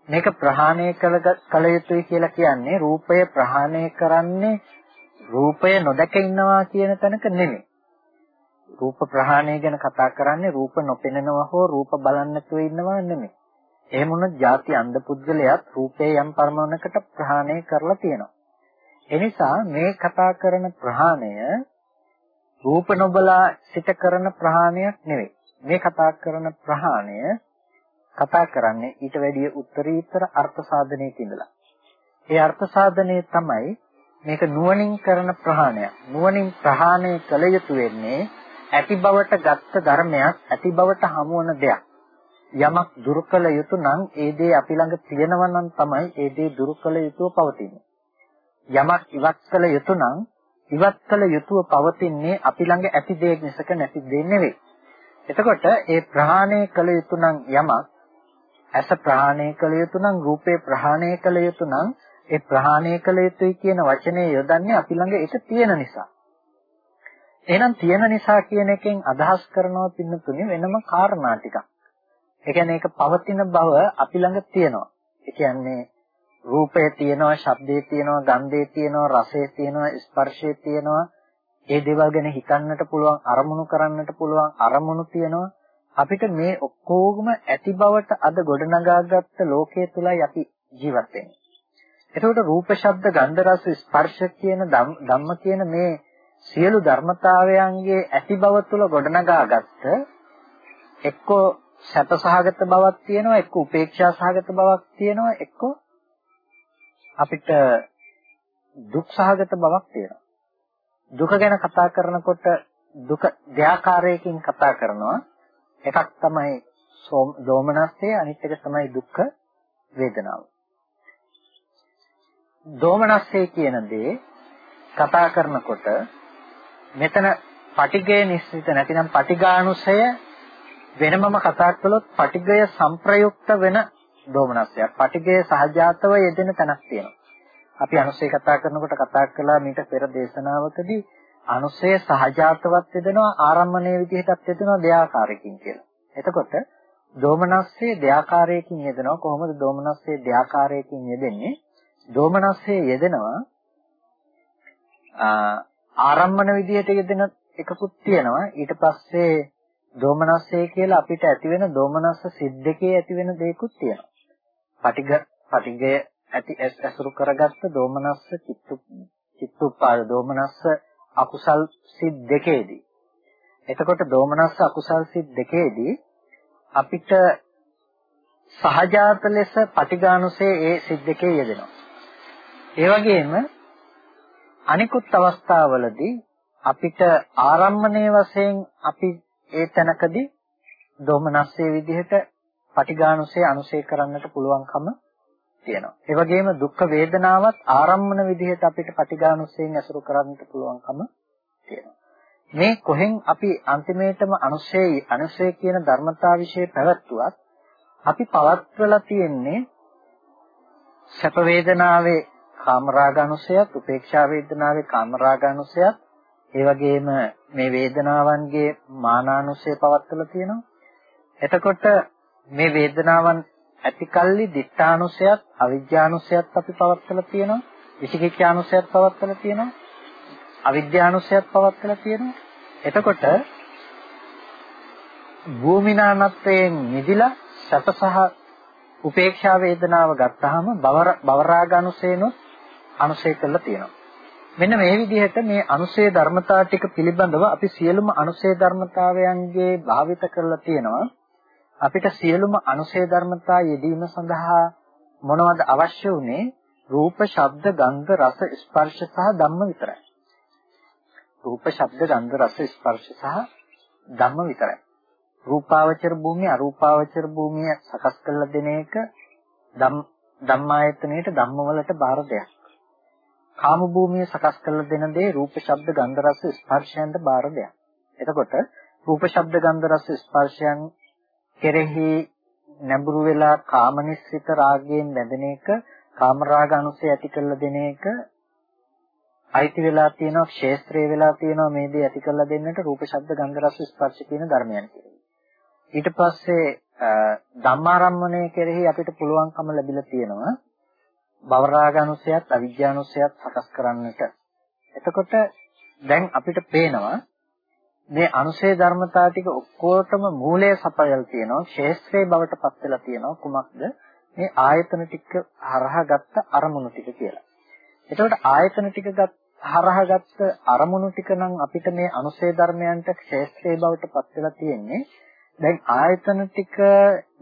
[SPEAKER 1] මේක ප්‍රහාණය කළ යුතුයි කියලා කියන්නේ රූපය ප්‍රහාණය කරන්නේ රූපය නොදක ඉන්නවා කියන තැනක නෙමෙයි. රූප ප්‍රහාණය ගැන කතා කරන්නේ රූප නොපෙනෙනවා හෝ රූප බලන්නතුව ඉන්නවා නෙමෙයි. එහෙම වුණොත් ಜಾති අන්ධ පුද්ගලයාත් රූපේ යම් පරමාණකට ප්‍රහාණය කරලා තියෙනවා. එනිසා මේ කතා කරන ප්‍රහාණය රූප නොබලා සිට කරන ප්‍රහාණයක් නෙවෙයි. මේ කතා කරන ප්‍රහාණය කතා කරන්නේ ඊට වැඩිය උත්තරීතර අර්ථ සාධනයක ඉඳලා. ඒ අර්ථ සාධනය තමයි මේක නුවණින් කරන ප්‍රහාණයක්. නුවණින් ප්‍රහාණය කළ යුතු වෙන්නේ ඇති බවට ගත්ත ධර්මයක් ඇති බවට හමුවන දෙයක්. යමක් දුරු කළ යුතු නම් ඒ දේ අපි ළඟ තියෙනවා නම් තමයි ඒ දේ දුරු කළ යුතුව පවතින්නේ. යමක් ඉවත් කළ යුතු නම් ඉවත් කළ යුතුව පවතින්නේ අපි ළඟ ඇති දේ මිසක නැති දේ නෙවෙයි. එතකොට ඒ ප්‍රහාණය කළ යුතු නම් යමක් ඇස ප්‍රහාණය කළ යුතු නම් රූපේ ප්‍රහාණය කළ යුතු නම් ඒ ප්‍රහාණය කළ යුතුයි කියන වචනේ යොදන්නේ අපි ළඟ ඒක තියෙන නිසා. එහෙනම් තියෙන නිසා කියන එකෙන් අදහස් කරනවා පින්නතුනේ වෙනම කාරණා ටිකක්. ඒ කියන්නේ ඒක පවතින බව අපි ළඟ තියෙනවා. ඒ කියන්නේ රූපය තියෙනවා, ශබ්දේ තියෙනවා, ගන්ධේ තියෙනවා, රසය තියෙනවා, ස්පර්ශය තියෙනවා. ඒ දේවල් ගැන හිතන්නට පුළුවන්, අරමුණු කරන්නට පුළුවන්, අරමුණු තියෙනවා. අපිට මේ ඔක්කොගම ඇති බවට අද ගොඩනගාගත්ත ලෝකයේ තුලයි අපි ජීවත් වෙන්නේ. එතකොට රූප, ශබ්ද, ගන්ධ, රස, ස්පර්ශ කියන ධම්ම කියන මේ සියලු ධර්මතාවයන්ගේ ඇති බව තුල ගොඩනගාගත්ත එක්කෝ සැපසහගත බවක් තියෙනවා එක්ක උපේක්ෂා සහගත බවක් තියෙනවා එක්ක අපිට දුක් සහගත බවක් තියෙනවා දුක ගැන කතා කරනකොට දුක දෙආකාරයකින් කතා කරනවා එකක් තමයි දෝමනස්සය අනිත් එක තමයි දුක්ඛ වේදනාව දෝමනස්සය කියන දේ කතා කරනකොට මෙතන පටිගය නිශ්චිත නැතිනම් පටිඝානුසය වෙනමම කතා කළොත් පටිගය සංප්‍රයුක්ත වෙන දෝමනස්සයක්. පටිගය සහජාතව යෙදෙන තැනක් තියෙනවා. අපි අනුසය කතා කරනකොට කතා කළා මීට පෙර දේශනාවකදී අනුසය සහජාතවත් යෙදෙනවා ආරම්මණය විදිහටත් යෙදෙනවා දෙආකාරයකින් කියලා. එතකොට දෝමනස්සේ දෙආකාරයකින් යෙදෙනවා කොහොමද දෝමනස්සේ දෙආකාරයකින් යෙදෙන්නේ? දෝමනස්සේ යෙදෙනවා ආරම්මන විදිහට යෙදෙන එකකුත් තියෙනවා ඊට පස්සේ දෝමනස්සේ කියලා අපිට ඇති වෙන දෝමනස්ස සිද්දකේ ඇති වෙන දෙයක්ත් තියෙනවා පටිග පටිගය ඇති ඇසුරු කරගත්ත දෝමනස්ස චිත්තු චිත්තුපාද දෝමනස්ස අකුසල් සිත් දෙකේදී. එතකොට දෝමනස්ස අකුසල් සිත් දෙකේදී අපිට සහජාත ලෙස පටිඝානුසේ ඒ සිත් දෙකේ යෙදෙනවා. ඒ වගේම අනිකුත් අවස්ථාවලදී අපිට ආරම්මණයේ වශයෙන් අපි ඒ තැනකදී දෝමනස්සේ විදිහට පටිඝානුසේ අනුසේ කරන්නට පුළුවන්කම තියෙනවා. ඒ වගේම දුක් වේදනාවත් ආරම්මන විදිහට අපිට පටිඝානුසයෙන් ඇසුරු කරන්නට පුළුවන්කම තියෙනවා. මේ කොහෙන් අපි අන්තිමේටම අනුශේයි අනුශේ කියන ධර්මතා વિશે පැවැත්වුවත් අපි පවත්වලා තියෙන්නේ සැප වේදනාවේ කාමරාගානුසයත් උපේක්ෂා වේදනාවේ කාමරාගානුසයත් ඒ වගේම මේ වේදනාවන්ගේ මානානුසය පවත්වලා තියෙනවා. එතකොට මේ වේදනාවන් ඇතිකල්ලි දිඨානුසයත් අවිජ්ජානුසයත් අපි පවත්වලා තියෙනවා. විචිකිච්ඡානුසයත් පවත්වලා තියෙනවා. අවිද්‍යානුසයත් පවත්වලා තියෙනවා. එතකොට භූමිනානත්වයෙන් නිදිලා සතසහ උපේක්ෂා වේදනාව ගත්තාම බවරාගානුසේනොත් අනුශය කරලා තියෙනවා. මෙන්න මේ විදිහට මේ අනුශය ධර්මතා ටික පිළිබඳව අපි සියලුම අනුශය ධර්මතාවයන්ගේ භාවිත කරලා තියෙනවා. අපිට සියලුම අනුශය ධර්මතා යෙදීම සඳහා මොනවද අවශ්‍ය වුනේ? රූප, ශබ්ද, ගන්ධ, රස, ස්පර්ශ සහ ධම්ම විතරයි. රූප, ශබ්ද, ගන්ධ, රස, ස්පර්ශ සහ ධම්ම විතරයි. රූපාවචර භූමිය, අරූපාවචර භූමිය සකස් කරලා දෙන එක ධම්මායතනයේට ධම්මවලට බාර දෙයක්. කාම භූමිය සකස් කරලා දෙන දේ රූප, ශබ්ද, ගන්ධ, රස, ස්පර්ශයන්ට බාර දෙයක්. එතකොට රූප, ශබ්ද, ගන්ධ, රස, ස්පර්ශයන් කෙරෙහි නැඹුරු වෙලා කාමනිස්සිත රාගයෙන් බැඳෙන එක, කාමරාග අනුසය ඇති කරලා දෙන එක අයිති වෙලා තියෙනවා, ක්ෂේත්‍රය වෙලා තියෙනවා මේ දේ ඇති කරලා දෙන්නට රූප, ශබ්ද, ගන්ධ, රස, ස්පර්ශ කියන ධර්මයන් කෙරෙහි. ඊට පස්සේ ධම්මාරම්මණය කෙරෙහි අපිට පුළුවන්කම ලැබිලා තියෙනවා භවරාගානුසයත් අවිජ්ජානුසයත් සකස් කරන්නට. එතකොට දැන් අපිට පේනවා මේ අනුශේ ධර්මතා ටික ඔක්කොටම මූලයේ සපයල් තියෙනවා ශේස්ත්‍රයේ බවට පත් වෙලා තියෙනවා කුමක්ද මේ ආයතන ටික හරහා ගත්ත අරමුණු ටික කියලා. එතකොට ආයතන ටික ගත් හරහා ගත්ත අරමුණු ටික නම් අපිට මේ අනුශේ ධර්මයන්ට ශේස්ත්‍රයේ බවට පත් වෙලා තියෙන්නේ දැන් ආයතන ටික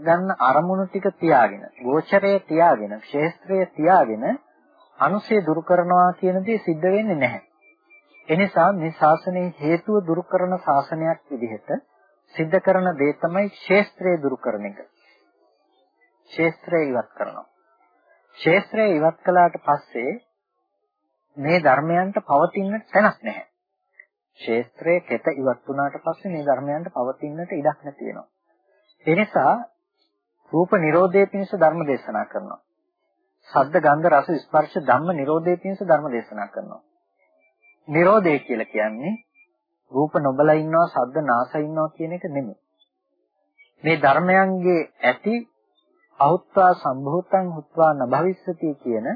[SPEAKER 1] ගන්න අරමුණු ටික තියාගෙන, ගෝචරය තියාගෙන, ක්ෂේත්‍රය තියාගෙන අනුසය දුරු කරනවා කියන දේ සිද්ධ වෙන්නේ නැහැ. එනිසා මේ ශාසනයේ හේතුව දුරු කරන ශාසනයක් විදිහට සිද්ධ කරන දේ තමයි ක්ෂේත්‍රය දුරු කරන එක. ක්ෂේත්‍රය ඉවත් කරනවා. ක්ෂේත්‍රය ඉවත් කළාට පස්සේ මේ ධර්මයන්ට පවතින්න තැනක් නැහැ. ක්ෂේත්‍රයේ කෙත ඉවත් වුණාට පස්සේ මේ ධර්මයන්ට පවතින්නට ඉඩක් නැති වෙනවා. ඒ නිසා රූප නිරෝධයේ පිණිස ධර්ම දේශනා කරනවා. ශබ්ද ගන්ධ රස ස්පර්ශ ධම්ම නිරෝධයේ පිණිස ධර්ම දේශනා කරනවා. නිරෝධය කියලා කියන්නේ රූප නොබලා ඉන්නවා ශබ්ද නාසය ඉන්නවා කියන එක නෙමෙයි. මේ ධර්මයන්ගේ ඇති අහුත්වා සම්භූතං හුත්වා නභවිස්සති කියන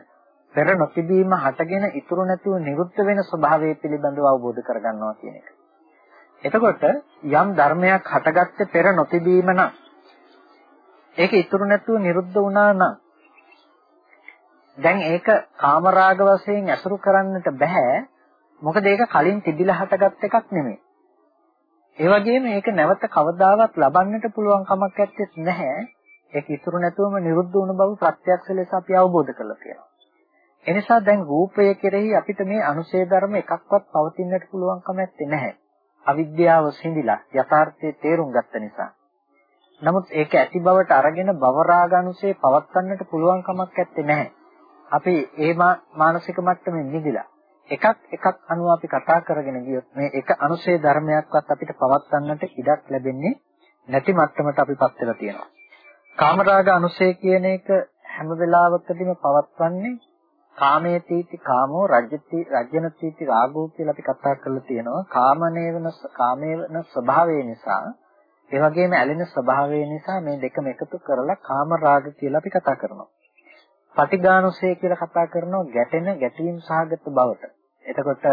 [SPEAKER 1] පෙර නොතිබීම හටගෙන ඉතුරු නැතුව නිරුද්ධ වෙන ස්වභාවය පිළිබඳව අවබෝධ කරගන්නවා කියන එක. එතකොට යම් ධර්මයක් හටගත්තේ පෙර නොතිබීම නම් ඒක ඉතුරු නැතුව නිරුද්ධ වුණා නම් දැන් ඒක කාමරාග වශයෙන් ඇසුරු කරන්නට බෑ මොකද ඒක කලින් තිබිලා හටගත් එකක් නෙමෙයි. ඒ වගේම ඒක නැවත කවදාවත් ලබන්නට පුළුවන් කමක් නැත්තේ නැහැ. ඒක ඉතුරු නැතුවම නිරුද්ධ වුණ බව ප්‍රත්‍යක්ෂ ලෙස අපි අවබෝධ කරලා තියෙනවා. එනිසා දැන් රූපය කෙරෙහි අපිට මේ අනුශේ ධර්ම එකක්වත් පවතින්නට පුළුවන් කමක් නැහැ. අවිද්‍යාව සිඳිලා යථාර්ථයේ තේරුම් ගත්ත නිසා. නමුත් ඒක ඇති බවට අරගෙන භවරාගනුසේ පවත්වන්නට පුළුවන් කමක් නැහැ. අපි ඒ මානසික මට්ටමින් නිදිලා එකක් එකක් අනුව අපි කතා කරගෙන ගියොත් මේ එක අනුශේ ධර්මයක්වත් අපිට පවත්වන්නට ඉඩක් ලැබෙන්නේ නැති මට්ටමට අපිපත් වෙලා තියෙනවා. කාමරාග අනුශේ කියන එක හැම වෙලාවකදීම පවත්වන්නේ කාමයේ තීති කාමෝ රජ්‍යති රජ්‍යන තීති රාගෝ කියලා අපි කතා කරලා තියෙනවා. කාමනේ වෙන කාමයේ වෙන ස්වභාවය නිසා ඒ වගේම ඇලෙන ස්වභාවය නිසා මේ දෙකම එකතු කරලා කාම රාග කියලා අපි කතා කරනවා. පටිඝානුසය කියලා කතා කරනවා ගැටෙන ගැටීම් සහගත බවට. එතකොට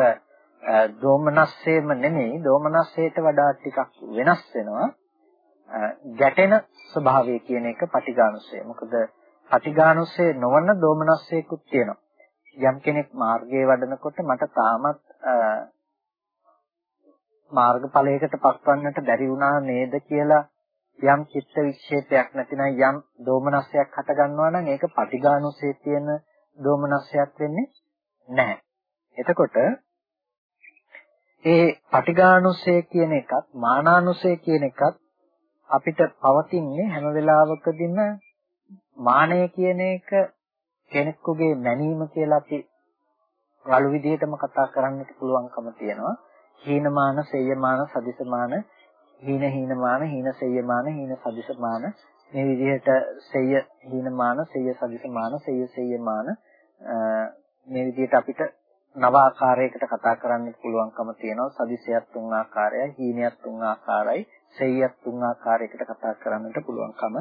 [SPEAKER 1] දෝමනස්සේම නෙමෙයි දෝමනස්සේට වඩා ටිකක් වෙනස් වෙනවා ගැටෙන ස්වභාවය කියන එක පටිඝානුසය. මොකද පටිඝානුසය නොවන දෝමනස්සේකුත් තියෙනවා. යම් කෙනෙක් මාර්ගයේ වඩනකොට මට තාමත් මාර්ගඵලයකට පත්වන්නට බැරි වුණා නේද කියලා යම් චිත්ත වික්ෂේපයක් නැතිනම් යම් දෝමනස්සයක් හට ගන්නවා නම් ඒක පටිඝානුසය තියෙන දෝමනස්සයක් වෙන්නේ නැහැ. එතකොට ඒ පටිඝානුසය කියන එකත් මානානුසය කියන එකත් අපිට පවතින්නේ හැම වෙලාවකදීම මානය කියන එක කෙනෙකුගේ මැනීම කියලා අපි රළු විදිහටම කතා කරන්නට පුළුවන්කම තියෙනවා. හීනමාන, සෙය්‍යමාන, සදිසමාන, හීන හීනමාන, හීන සෙය්‍යමාන, හීන සදිසමාන මේ විදිහට සෙය්‍ය හීනමාන, සෙය්‍ය සදිසමාන, සෙය්‍ය සෙය්‍යමාන මේ විදිහට අපිට නව ආකාරයකට කතා කරන්න පුළුවන්කම තියෙනවා. සදිසයක් තුන් ආකාරයයි හීනයක් තුන් ආකාරයි සෙයියක් තුන් ආකාරයකට කතා කරන්නට පුළුවන්කම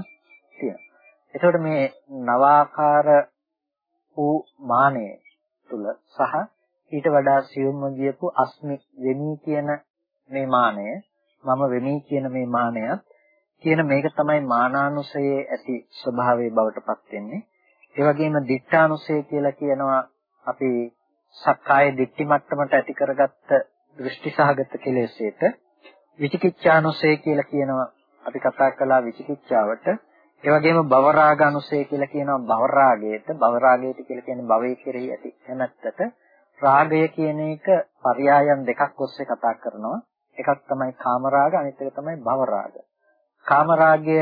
[SPEAKER 1] තියෙනවා. එතකොට මේ නව ආකාර වූ මානය තුල සහ ඊට වඩා සියුම්ව ගියපු අස්මි වෙමි කියන මේ මානය මම වෙමි කියන මේ මානයත් කියන මේක තමයි මානානුසයේ ඇති ස්වභාවයේ බවට පත් වෙන්නේ. ඒ වගේම දිඨානුසය කියලා කියනවා අපි සක්කාය දිට්ඨි මට්ටමට ඇති කරගත්ත දෘෂ්ටි සහගත කෙලෙසේට විචිකිච්ඡානුසය කියලා කියනවා. අපි කතා කළා විචිකිච්ඡාවට. ඒ වගේම භවරාගනුසය කියලා කියනවා භවරාගයට. භවරාගයට කියලා කියන්නේ භවයේ කෙරෙහි ඇති කැමැත්තට රාගය කියන එක පරයයන් දෙකක් ඔස්සේ කතා කරනවා. එකක් තමයි කාමරාග අනිත් එක තමයි භවරාග. කාමරාගය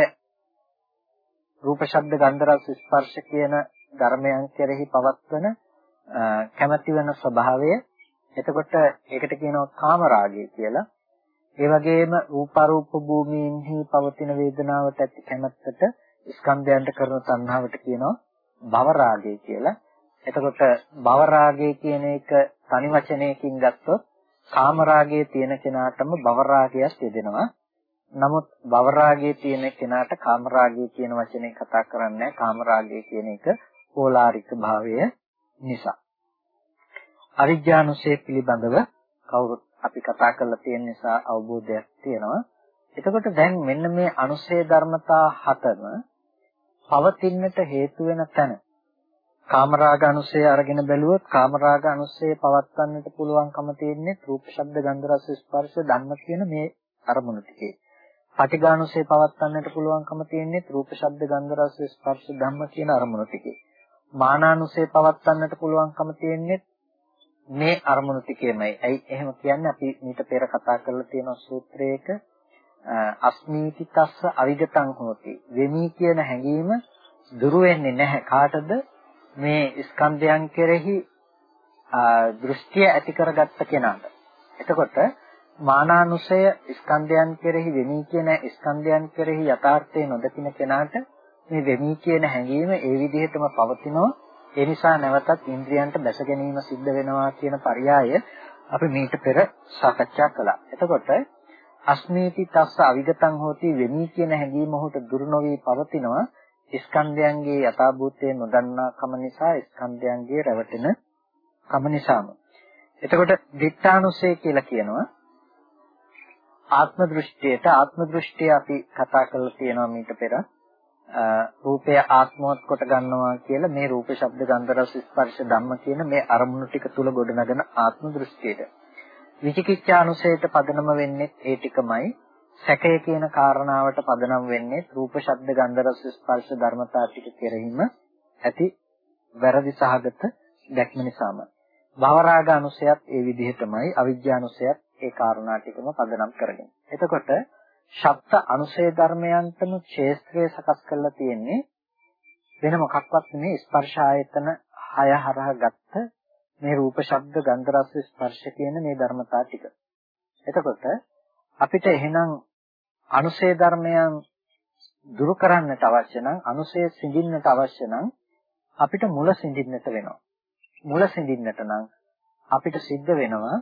[SPEAKER 1] රූප ශබ්ද ගන්ධ රස ස්පර්ශ කියන ධර්මයන් කෙරෙහි පවත්වන කැමැති වෙන ස්වභාවය එතකොට ඒකට කියනවා කාමරාගය කියලා. ඒ වගේම රූපාරූප භූමීන්හි පවතින වේදනාවට ඇති කැමැත්තට ස්කන්ධයන්ට කරන තණ්හාවට කියනවා භවරාගය කියලා. එතකොට භවරාගය කියන එක තනි වචනයකින් ගත්තොත් කාමරාගයේ තියෙන කෙනාටම භවරාගයක් යෙදෙනවා. නමුත් භවරාගයේ තියෙන කෙනාට කාමරාගය කියන වචනේ කතා කරන්නේ කාමරාගය කියන එක ඕලාරික භාවය නිසා. අවිජ්ජානුසය පිළිබඳව කවුරුත් අපි කතා කරලා තියෙන නිසා අවබෝධයක් තියෙනවා. එතකොට දැන් මෙන්න මේ අනුසය ධර්මතා හතම පවතින්නට හේතු වෙන තැන කාමරාග අනුසය අරගෙන බැලුවොත් කාමරාග අනුසය පවත්වන්නට පුළුවන්කම තියෙන්නේ රූප ශබ්ද ගන්ධ රස ස්පර්ශ ධම්ම කියන මේ අරමුණු ටිකේ. පටිඝානුසය පවත්වන්නට පුළුවන්කම තියෙන්නේ රූප ශබ්ද ගන්ධ රස ස්පර්ශ ධම්ම කියන අරමුණු ටිකේ. මානානුසය පවත්වන්නට පුළුවන්කම තියෙන්නේ මේ අරමුණු ටිකේමයි. ඇයි එහෙම කියන්නේ අපි මීට පෙර කතා කරලා තියෙන සූත්‍රයක අස්මීති තස්ස අවිගතං හෝති. වෙමි කියන හැඟීම දුරු වෙන්නේ නැහැ. කාටද? මේ ස්කන්ධයන් කෙරෙහි දෘෂ්ටිය ඇති කරගත්ත කෙනාට. එතකොට මානානුසය ස්කන්ධයන් කෙරෙහි වෙමි කියන ස්කන්ධයන් කෙරෙහි යථාර්ථය නොදකින කෙනාට මේ වෙමි කියන හැඟීම ඒ විදිහටම පවතිනවා. ඒ නිසා නැවතත් ඉන්ද්‍රියන්ට බැස ගැනීම සිද්ධ වෙනවා කියන පරයය අපි මීට පෙර සාකච්ඡා කළා. එතකොට අස්මීති තස්ස අවිගතං හෝති වෙමි කියන හැඟීම ඔහුට දුරු නොවි පවතිනවා. ස්කන්ධයන්ගේ යථාභූතය නොදන්නා කම නිසා ස්කන්ධයන්ගේ රැවටෙන කම නිසාම. එතකොට දිත්තානුසය කියලා කියනවා ආත්ම දෘෂ්ටියට ආත්ම දෘෂ්ටිය අපි කතා කරලා තියෙනවා මීට පෙර රූපය ආත්මවත් කොට ගන්නවා කියලා මේ රූප ශබ්ද ගන්ධ රස ස්පර්ශ ධම්ම කියන මේ අරමුණු ටික තුල ගොඩනගෙන ආත්ම දෘෂ්ටියට. විචිකිච්ඡානුසයට පදනම වෙන්නේ ඒ ටිකමයි. සැකය කියන කාරණාවට පදනම් වෙන්නේ රූප ශබ්ද ගන්ධ රස ස්පර්ශ ධර්මතා ටික කෙරෙහිම ඇති වැරදි සහගත දැක්ම නිසාම. භවරාග අනුසයත් ඒ විදිහටමයි අවිජ්ජානුසයත් ඒ කාරණා ටිකම පදනම් කරගෙන. එතකොට ශබ්ද අනුසය ධර්මයන්ටම ක්ෂේත්‍රය සකස් කරලා තියෙන්නේ වෙන මොකක්වත් නෙමෙයි ස්පර්ශ ආයතන 6 හරහා ගත්ත මේ රූප ශබ්ද ගන්ධ රස ස්පර්ශ කියන මේ ධර්මතා ටික. එතකොට අපිට එහෙනම් අනුසය ධර්මයන් දුරු කරන්නට අවශ්‍ය නම් අනුසය සිඳින්නට අවශ්‍ය නම් අපිට මුල සිඳින්නට වෙනවා. මුල සිඳින්නට නම් අපිට සිද්ධ වෙනවා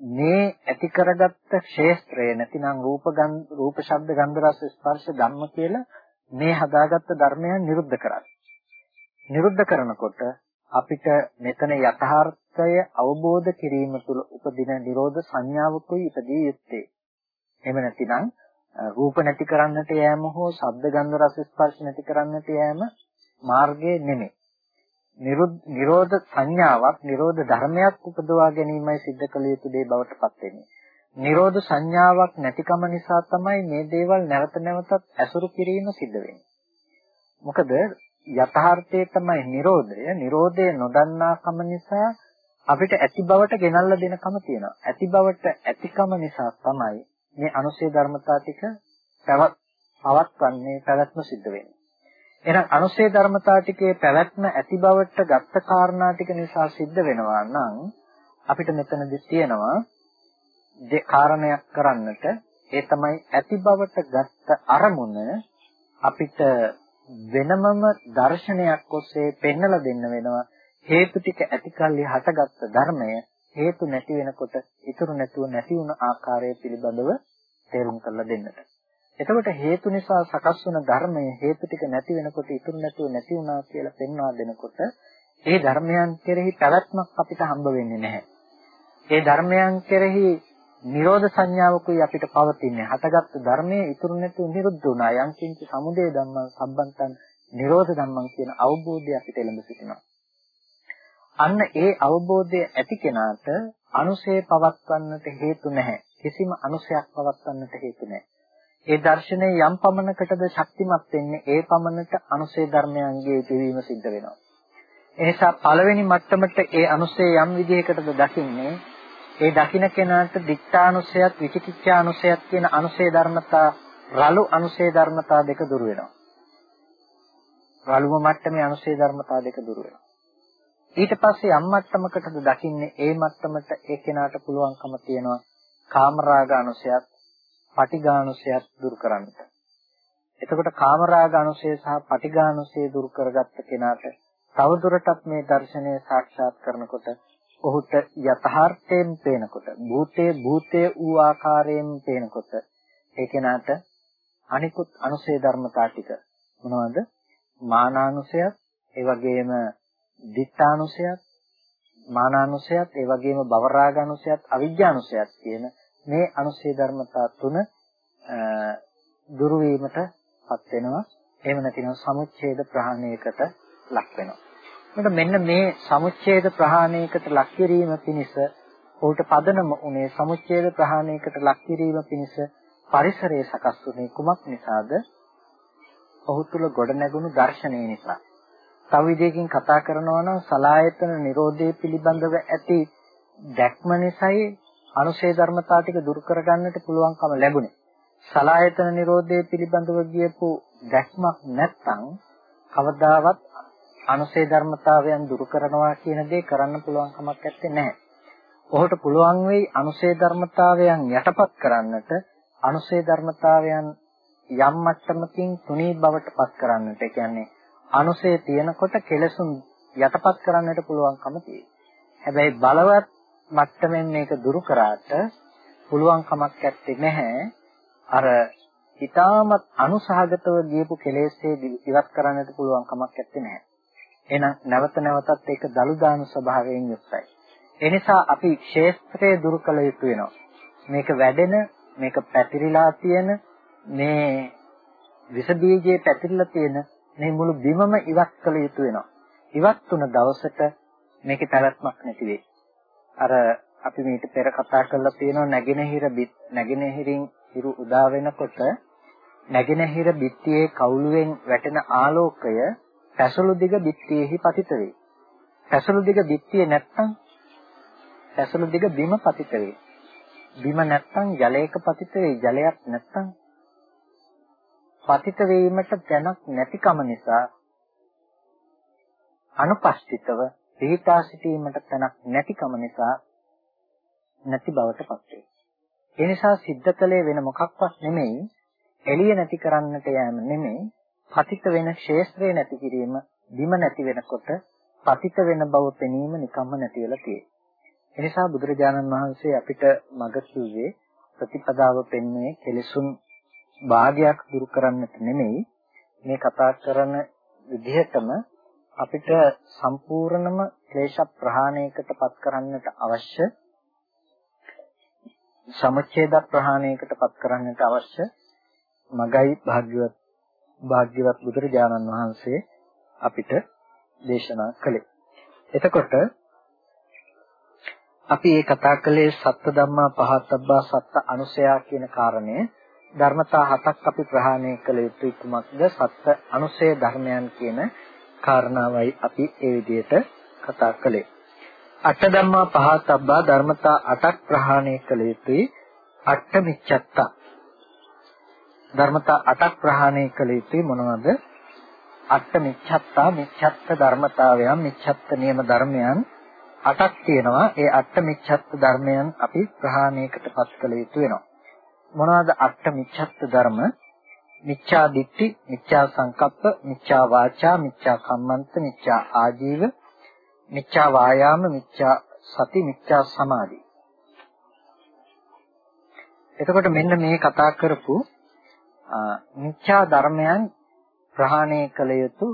[SPEAKER 1] මේ ඇති කරගත්ත ක්ෂේත්‍රය නැතිනම් රූප රූප ශබ්ද ගන්ධ රස ස්පර්ශ ධම්ම කියලා මේ හදාගත්ත ධර්මයන් නිරුද්ධ කරන්න. නිරුද්ධ කරනකොට අපිට මෙතන යථාර්ථය අවබෝධ කිරීම තුළ උපදින නිරෝධ සංඥාවකුයි ඉපදී යුත්තේ. එහෙම නැතිනම් රූප නැති කරන්නට යෑම හෝ ශබ්ද ගන්ධ රස ස්පර්ශ නැති කරන්නට යෑම මාර්ගය නෙමෙයි. නිරෝධ සංඥාවක් නිරෝධ ධර්මයක් උපදවා ගැනීමයි සිද්ධ කළ යුතු දේ බවට පත් වෙන්නේ. නිරෝධ සංඥාවක් නැතිකම නිසා තමයි මේ දේවල් නැවත නැවතත් ඇසුරු කිරීම සිද්ධ වෙන්නේ. මොකද යථාර්ථයේ තමයි නිරෝධය. නිරෝධය නොදන්නාකම නිසා අපිට ඇති බවට ගෙනල්ලා දෙනකම තියෙනවා. ඇති බවට ඇතිකම නිසා තමයි මේ අනුශේ ධර්මතා ටික පවත්වන්නේ පැවැත්ම සිද්ධ වෙන්නේ. එහෙනම් අනුසේ ධර්මතා ටිකේ පැවැත්ම ඇති බවට ගත්ත කාරණා ටික නිසා සිද්ධ වෙනවා නම් අපිට මෙතනදි තියෙනවා දෙ කාරණයක් කරන්නට ඒ තමයි ඇති බවට ගත්ත අරමුණ අපිට වෙනමම දර්ශනයක් ඔස්සේ පෙන්වලා දෙන්න වෙනවා හේතු ටික ඇතිකල්ලි හටගත්ත ධර්මය හේතු නැති වෙනකොට ඉතුරු නැතුව නැති වුණ ආකාරය පිළිබඳව තේරුම් කරලා දෙන්නට. එතකොට හේතු නිසා සකස් වුණ ධර්මය හේතු ටික නැති වෙනකොට ඉතුරු නැතුව නැති වුණා කියලා පෙන්වා දෙනකොට ඒ ධර්මයන් කෙරෙහි පැවැත්මක් අපිට හම්බ වෙන්නේ නැහැ. ඒ ධර්මයන් කෙරෙහි නිරෝධ සංඥාවකුයි අපිට පවතින්නේ. හටගත්තු ධර්මයේ ඉතුරු නැතුව නිරුද්ධ වුණා. යම් කිංච සමුදය ධම්මං සම්බන්තං නිරෝධ ධම්මං කියන අවබෝධය අපිට එළඹ සිටිනවා. අන්න ඒ අවබෝධය ඇති කෙනාට අනුසය පවත්වන්නට හේතු නැහැ. කිසිම අනුසයක් පවත්වන්නට හේතු නැහැ. ඒ දර්ශනය යම් පමණකටද ශක්තිමත් වෙන්නේ ඒ පමණට අනුසය ධර්මයන්ගේ පිරීම සිද්ධ වෙනවා. එනිසා පළවෙනි මට්ටමට ඒ අනුසය යම් විදිහකටද දකින්නේ ඒ දකින්න කෙනාට දික්ඨානුසයත් විචිකිච්ඡානුසයත් කියන අනුසය ධර්මතා රළු අනුසය ධර්මතා දෙක දුර වෙනවා. රළුම මට්ටමේ අනුසය ධර්මතා දෙක දුර වෙනවා. ඊට පස්සේ යම් මට්ටමකටද දකින්නේ ඒ මට්ටමට ඒ කෙනාට පුළුවන්කම තියෙනවා කාමරාග අනුසයත් පටිඝානුසයත් දුරු කරන්නට. එතකොට කාමරාග අනුසය සහ පටිඝානුසය දුරු කරගත්ත කෙනාට තවදුරටත් මේ දර්ශනය සාක්ෂාත් කරනකොට ඔහුට යථාර්ථයෙන් පේනකොට භූතේ භූතේ වූ ආකාරයෙන් පේනකොට ඒ කෙනාට අනිකුත් අනුසය ධර්මතා ටික මොනවද මානානුසයත් ඒ වගේම දිත්තානුසයත් මානානුසයත් ඒ වගේම භවරාගානුසයත් අවිජ්ජානුසයත් කියන මේ අනුශේ ධර්මතා තුන දුරු වීමටපත් වෙනවා. එහෙම නැතිනම් සමුච්ඡේද ප්‍රහාණයකට ලක් වෙනවා. එතකොට මෙන්න මේ සමුච්ඡේද ප්‍රහාණයකට ලක් කිරීම පිණිස ඔහුට පදනම උනේ සමුච්ඡේද ප්‍රහාණයකට ලක් කිරීම පිණිස පරිසරය සකස් වුනේ කුමක් නිසාද? ඔහු තුල ගොඩ නැගුණු දර්ශනය නිසා. තව විදිහකින් කතා කරනවා නම් සලායතන නිරෝධය පිළිබඳව ඇති දැක්ම නිසායි අනුශේ ධර්මතා ටික දුරු කරගන්නට පුළුවන්කම ලැබුණේ. සලායතන නිරෝධය පිළිබඳව කියපු දැක්මක් නැත්නම් කවදාවත් අනුසේ ධර්මතාවයන් දුරු කරනවා කියන දේ කරන්න පුළුවන් කමක් නැත්තේ නැහැ. ඔහුට පුළුවන් වෙයි අනුසේ ධර්මතාවයන් යටපත් කරන්නට අනුසේ ධර්මතාවයන් යම් මට්ටමකින් තුනී බවට පත් කරන්නට. ඒ කියන්නේ අනුසේ තියෙනකොට කෙලසුන් යටපත් කරන්නට පුළුවන්කම තියෙනවා. හැබැයි බලවත් මට්ටමින් මේක දුරු කරාට පුළුවන් කමක් නැත්තේ නැහැ. අර ඊටමත් අනුසහගතව ගියපු කෙලෙස්සේ ඉවත් කරන්නට පුළුවන් කමක් නැත්තේ නැහැ. එහෙනම් නැවත නැවතත් ඒක දලුදාන ස්වභාවයෙන් යුක්තයි. ඒ නිසා අපි ක්ෂේත්‍රය දුරු කළ යුතු වෙනවා. මේක වැඩෙන, මේක පැතිරිලා තියෙන, මේ විස බීජයේ පැතිරිලා තියෙන මේ මුළු බිමම ඉවත් කළ යුතු වෙනවා. ඉවත් වුණ දවසට මේකේ පැවැත්මක් නැති වෙයි. අර අපි මේක පෙර කතා කරලා තියෙනවා නැගෙනහිර නැගෙනහිරින් හිරු උදා වෙනකොට නැගෙනහිර බිත්තියේ කවුළුවෙන් වැටෙන ආලෝකය පැසළු දිග බිත්තියේහි පතිත වේ. පැසළු දිග බිත්තියේ නැත්තම් පැසළු දිග බිම පතිත වේ. බිම නැත්තම් ජලයක පතිත වේ. ජලයක් නැත්තම් පතිත වීමට දැනක් නැතිකම නිසා අනුපස්තිතව පිහිටා සිටීමට තැනක් නැතිකම නිසා නැති බවට පත් වේ. ඒ නිසා සිද්ධ කලේ වෙන මොකක්වත් නෙමෙයි එළිය නැති කරන්නට යෑම නෙමෙයි පතිත වෙන ශේස්ත්‍රය නැති කිරීම බිම නැති වෙනකොට පතිත වෙන බව පෙනීම නිකම්ම නැති වෙලා තියෙයි. ඒ නිසා බුදුරජාණන් වහන්සේ අපිට මඟ කිව්වේ ප්‍රතිපදාව පෙන්වන්නේ කෙලෙසුන් භාගයක් දුරු කරන්නට නෙමෙයි මේ කතා කරන විදිහටම අපිට සම්පූර්ණම ක්ලේශ ප්‍රහාණයකට පත් කරන්නට අවශ්‍ය සමුච්ඡේද ප්‍රහාණයකට පත් කරන්නට අවශ්‍ය මගයි භාග්‍යවත් භාග්‍යවත් බුදුරජාණන් වහන්සේ අපිට දේශනා කළේ. එතකොට අපි මේ කතා කළේ සත්‍ය ධම්මා පහතබ්බා සත්‍ය අනුසයා කියන කාරණය ධර්මතා හතක් අපි ප්‍රහාණය කළ යුතුයි කුමක්ද සත්‍ය අනුසය ධර්මයන් කියන කාරණාවයි අපි ඒ විදිහට කතා කළේ. අට ධම්මා පහතබ්බා ධර්මතා අටක් ප්‍රහාණය කළ යුතුයි අට මිච්ඡත්තා ධර්මතා අටක් ප්‍රහාණය කළ යුතුයි මොනවද? අට මිච්ඡත්තා මිච්ඡත්ත ධර්මතාවයන් මිච්ඡත්ත නියම ධර්මයන් අටක් තියෙනවා. ඒ අට මිච්ඡත්ත ධර්මයන් අපි ප්‍රහාණයකටපත් කළ යුතු වෙනවා. මොනවද අට මිච්ඡත්ත ධර්ම? මිච්ඡා දිට්ඨි, මිච්ඡා සංකප්ප, මිච්ඡා වාචා, මිච්ඡා කම්මන්ත, මිච්ඡා ආජීව, මිච්ඡා වායාම, මිච්ඡා සති, මිච්ඡා සමාධි. එතකොට මෙන්න මේ කතා කරපු මිච්ඡා ධර්මයන් ප්‍රහාණය කළ යුතු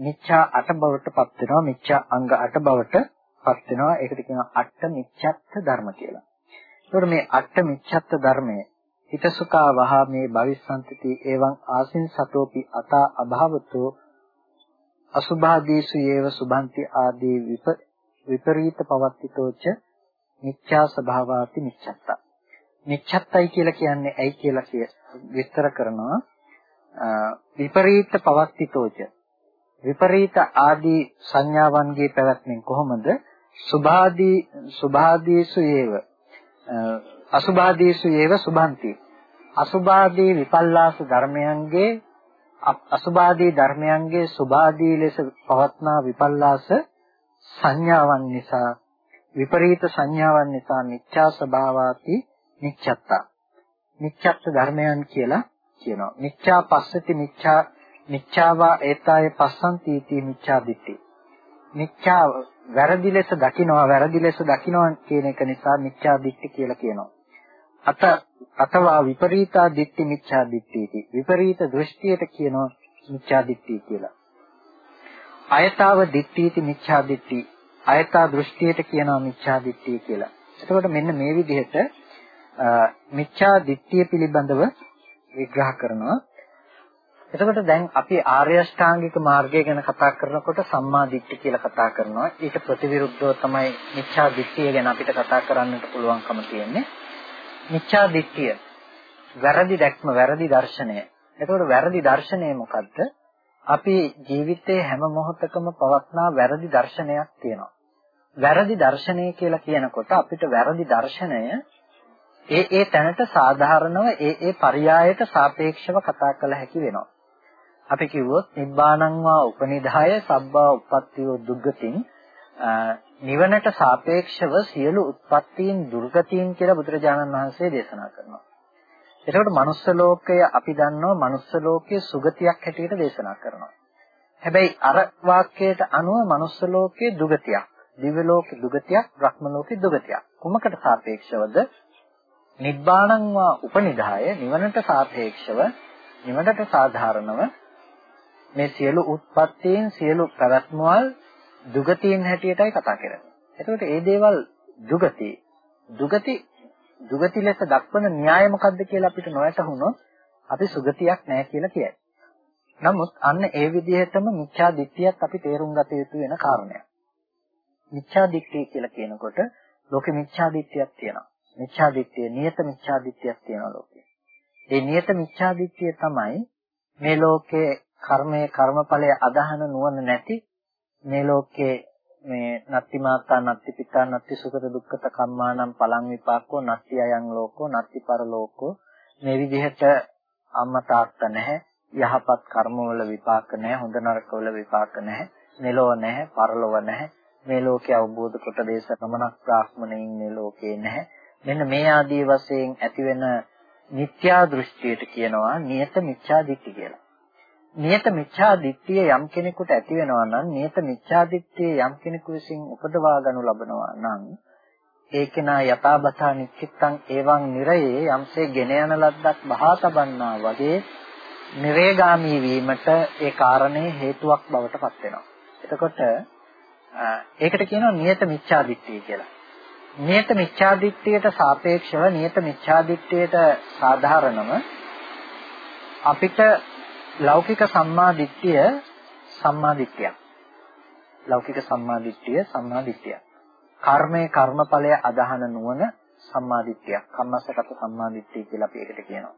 [SPEAKER 1] මිච්ඡා අට බවට පත් වෙනවා මිච්ඡා අංග අට බවට පත් වෙනවා ඒකට කියනවා අට මිච්ඡත්ත ධර්ම කියලා. ඒකට මේ අට මිච්ඡත්ත ධර්මයේ හිතසුඛා වහා මේ භවිස්සන්තති එවං ආසින් සතෝපි අතා අභවතෝ අසුභාදීසු යේව සුභන්ති ආදී විපරීත පවත්තිතෝච මිච්ඡා ස්වභාවාති මිච්ඡත්තා. මිච්ඡත්තයි කියලා කියන්නේ ඇයි කියලා විස්තර කරනවා. විපරීත පවත්තිතෝච විපරීත ආදී සංඥාවන්ගේ පැවැත්මෙන් කොහොමද? සුභාදී සුභාදීසු යේව අසුභාදීසු යේව සුභන්ති අසුභාදී විපල්ලාස ධර්මයන්ගේ අසුභාදී ධර්මයන්ගේ සුභාදී ලෙස පවත්නා විපල්ලාස සංඥාවන් නිසා විපරීත සංඥාවන් නිසා මිච්ඡා ස්වභාවාති නිච්ඡත්තා නිච්ඡත්ත ධර්මයන් කියලා කියනවා. මිච්ඡා පස්සති මිච්ඡා මිච්ඡාවා ඒතාය පස්සන්ති इति මිච්ඡා දිට්ඨි. මිච්ඡා වැරදි ලෙස දකිනවා වැරදි ලෙස දකිනවා කියන එක නිසා මිච්ඡා දිට්ඨි කියලා කියනවා. අත අතවා විපරීතා දිට්ඨි මිච්ඡා දිට්ඨි විපරීත දෘෂ්ටියට කියනවා මිච්ඡා දිට්ඨි කියලා. අයතාව දිට්ඨීති මිච්ඡා දිට්ඨි අයතා දෘෂ්ටියට කියනවා මිච්ඡා දිට්ඨිය කියලා. එතකොට මෙන්න මේ විදිහට මිච්ඡා දිට්ඨිය පිළිබඳව විග්‍රහ කරනවා. එතකොට දැන් අපි ආර්ය අෂ්ටාංගික මාර්ගය ගැන කතා කරනකොට සම්මා දිට්ඨි කියලා කතා කරනවා. ඊට ප්‍රතිවිරුද්ධව තමයි මිච්ඡා දිට්ඨිය ගැන අපිට කතා කරන්නට පුළුවන්කම තියෙන්නේ. මිච්ඡා දිට්ඨිය වැරදි දැක්ම වැරදි දර්ශනය. එතකොට වැරදි දර්ශනය මොකද්ද? අපි ජීවිතයේ හැම මොහොතකම පවත්නා වැරදි දර්ශනයක් තියෙනවා. වැරදි දර්ශනය කියලා කියනකොට අපිට වැරදි දර්ශනය ඒ ඒ තැනට සාධාරණව ඒ ඒ පරයයට සාපේක්ෂව කතා කළ හැකි වෙනවා. අපි කිව්වොත් නිබ්බානං වා උපනිදාය සබ්බා උප්පත්තියෝ දුග්ගතින් නිවනට සාපේක්ෂව සියලු උත්පත්තීන් දුර්ගතීන් කියලා බුදුරජාණන් වහන්සේ දේශනා කරනවා. එතකොට manuss ලෝකය අපි දන්නවා manuss ලෝකයේ සුගතියක් හැටියට දේශනා කරනවා. හැබැයි අර වාක්‍යයට අනුව manuss ලෝකයේ දුගතියක්, දිව්‍ය ලෝකයේ දුගතියක්, බ්‍රහ්ම ලෝකයේ දුගතියක්. කුමකට සාපේක්ෂවද? නිබ්බාණං වා උපනිදාය නිවනට සාපේක්ෂව නිවනට සාධාරණව මේ සියලු උත්පත්තීන් සියලු ප්‍රවත්මවල් දුගතීන් හැටියටයි කතා කරන්නේ. එතකොට මේ දේවල් දුගති දුගති දුගති ලෙස දක්වන න්‍යාය මොකක්ද කියලා අපිට නොවැටහුනොත් අපි සුගතියක් නැහැ කියලා කියයි. නමුත් අන්න ඒ විදිහටම මිච්ඡා දිට්ඨියත් අපි තේරුම් ගත යුතු වෙන කාරණයක්. මිච්ඡා දිට්ඨිය කියලා කියනකොට ලෝකෙ මිච්ඡා දිට්ඨියක් තියෙනවා. මිච්ඡා දිට්ඨිය නියත මිච්ඡා දිට්ඨියක් තියෙනවා ලෝකෙ. ඒ නියත මිච්ඡා දිට්ඨිය තමයි මේ ලෝකේ කර්මයේ කර්මඵලයේ අදහන නුවණ නැති මේ ලෝකේ මේ නත්ති මාතා නත්ති පිතා නත්ති සුඛත දුක්ඛත කම්මානම් පලං විපාකෝ නත්ති අයං ලෝකෝ නත්ති පරලෝකෝ මේ විදිහට අම්මා තාත්තා නැහැ යහපත් කර්මවල විපාක නැහැ හොඳ නරකවල විපාක නැහැ මෙලොව නැහැ පරලොව නැහැ. මේ ලෝකේ අවබෝධ කොට දේශ ගමනක් ප්‍රාඥමණයින් මේ ලෝකේ නැහැ. මෙන්න මේ ආදී වශයෙන් ඇතිවෙන මිත්‍යා දෘෂ්ටියට කියනවා නියත මිච්ඡා දිට්ඨිය කියලා. නියත මිච්ඡා දිට්ඨිය යම් කෙනෙකුට ඇති වෙනවා නම් නියත මිච්ඡා දිට්ඨිය යම් කෙනෙකු විසින් උපදවා ගනු ලබනවා නම් ඒකේනා යථාබතා නිච්චිත්තං එවං නිරයේ යම්සේ ගෙන යන ලද්දක් බහා තබන්නා වගේ නිරේගාමී වීමට ඒ කාරණේ හේතුවක් බවට පත් වෙනවා. එතකොට ඒකට කියනවා නියත මිච්ඡා දිට්ඨිය කියලා. නියත මිච්ඡාදිට්ඨියට සාපේක්ෂව නියත මිච්ඡාදිට්ඨියට සාධාරණව අපිට ලෞකික සම්මාදිට්ඨිය සම්මාදිට්ඨියක්. ලෞකික සම්මාදිට්ඨිය සම්මාදිට්ඨිය. කර්මයේ කර්මඵලය අදහන නුවණ සම්මාදිට්ඨියක්. කම්මස්සගත සම්මාදිට්ඨිය කියලා අපි ඒකට කියනවා.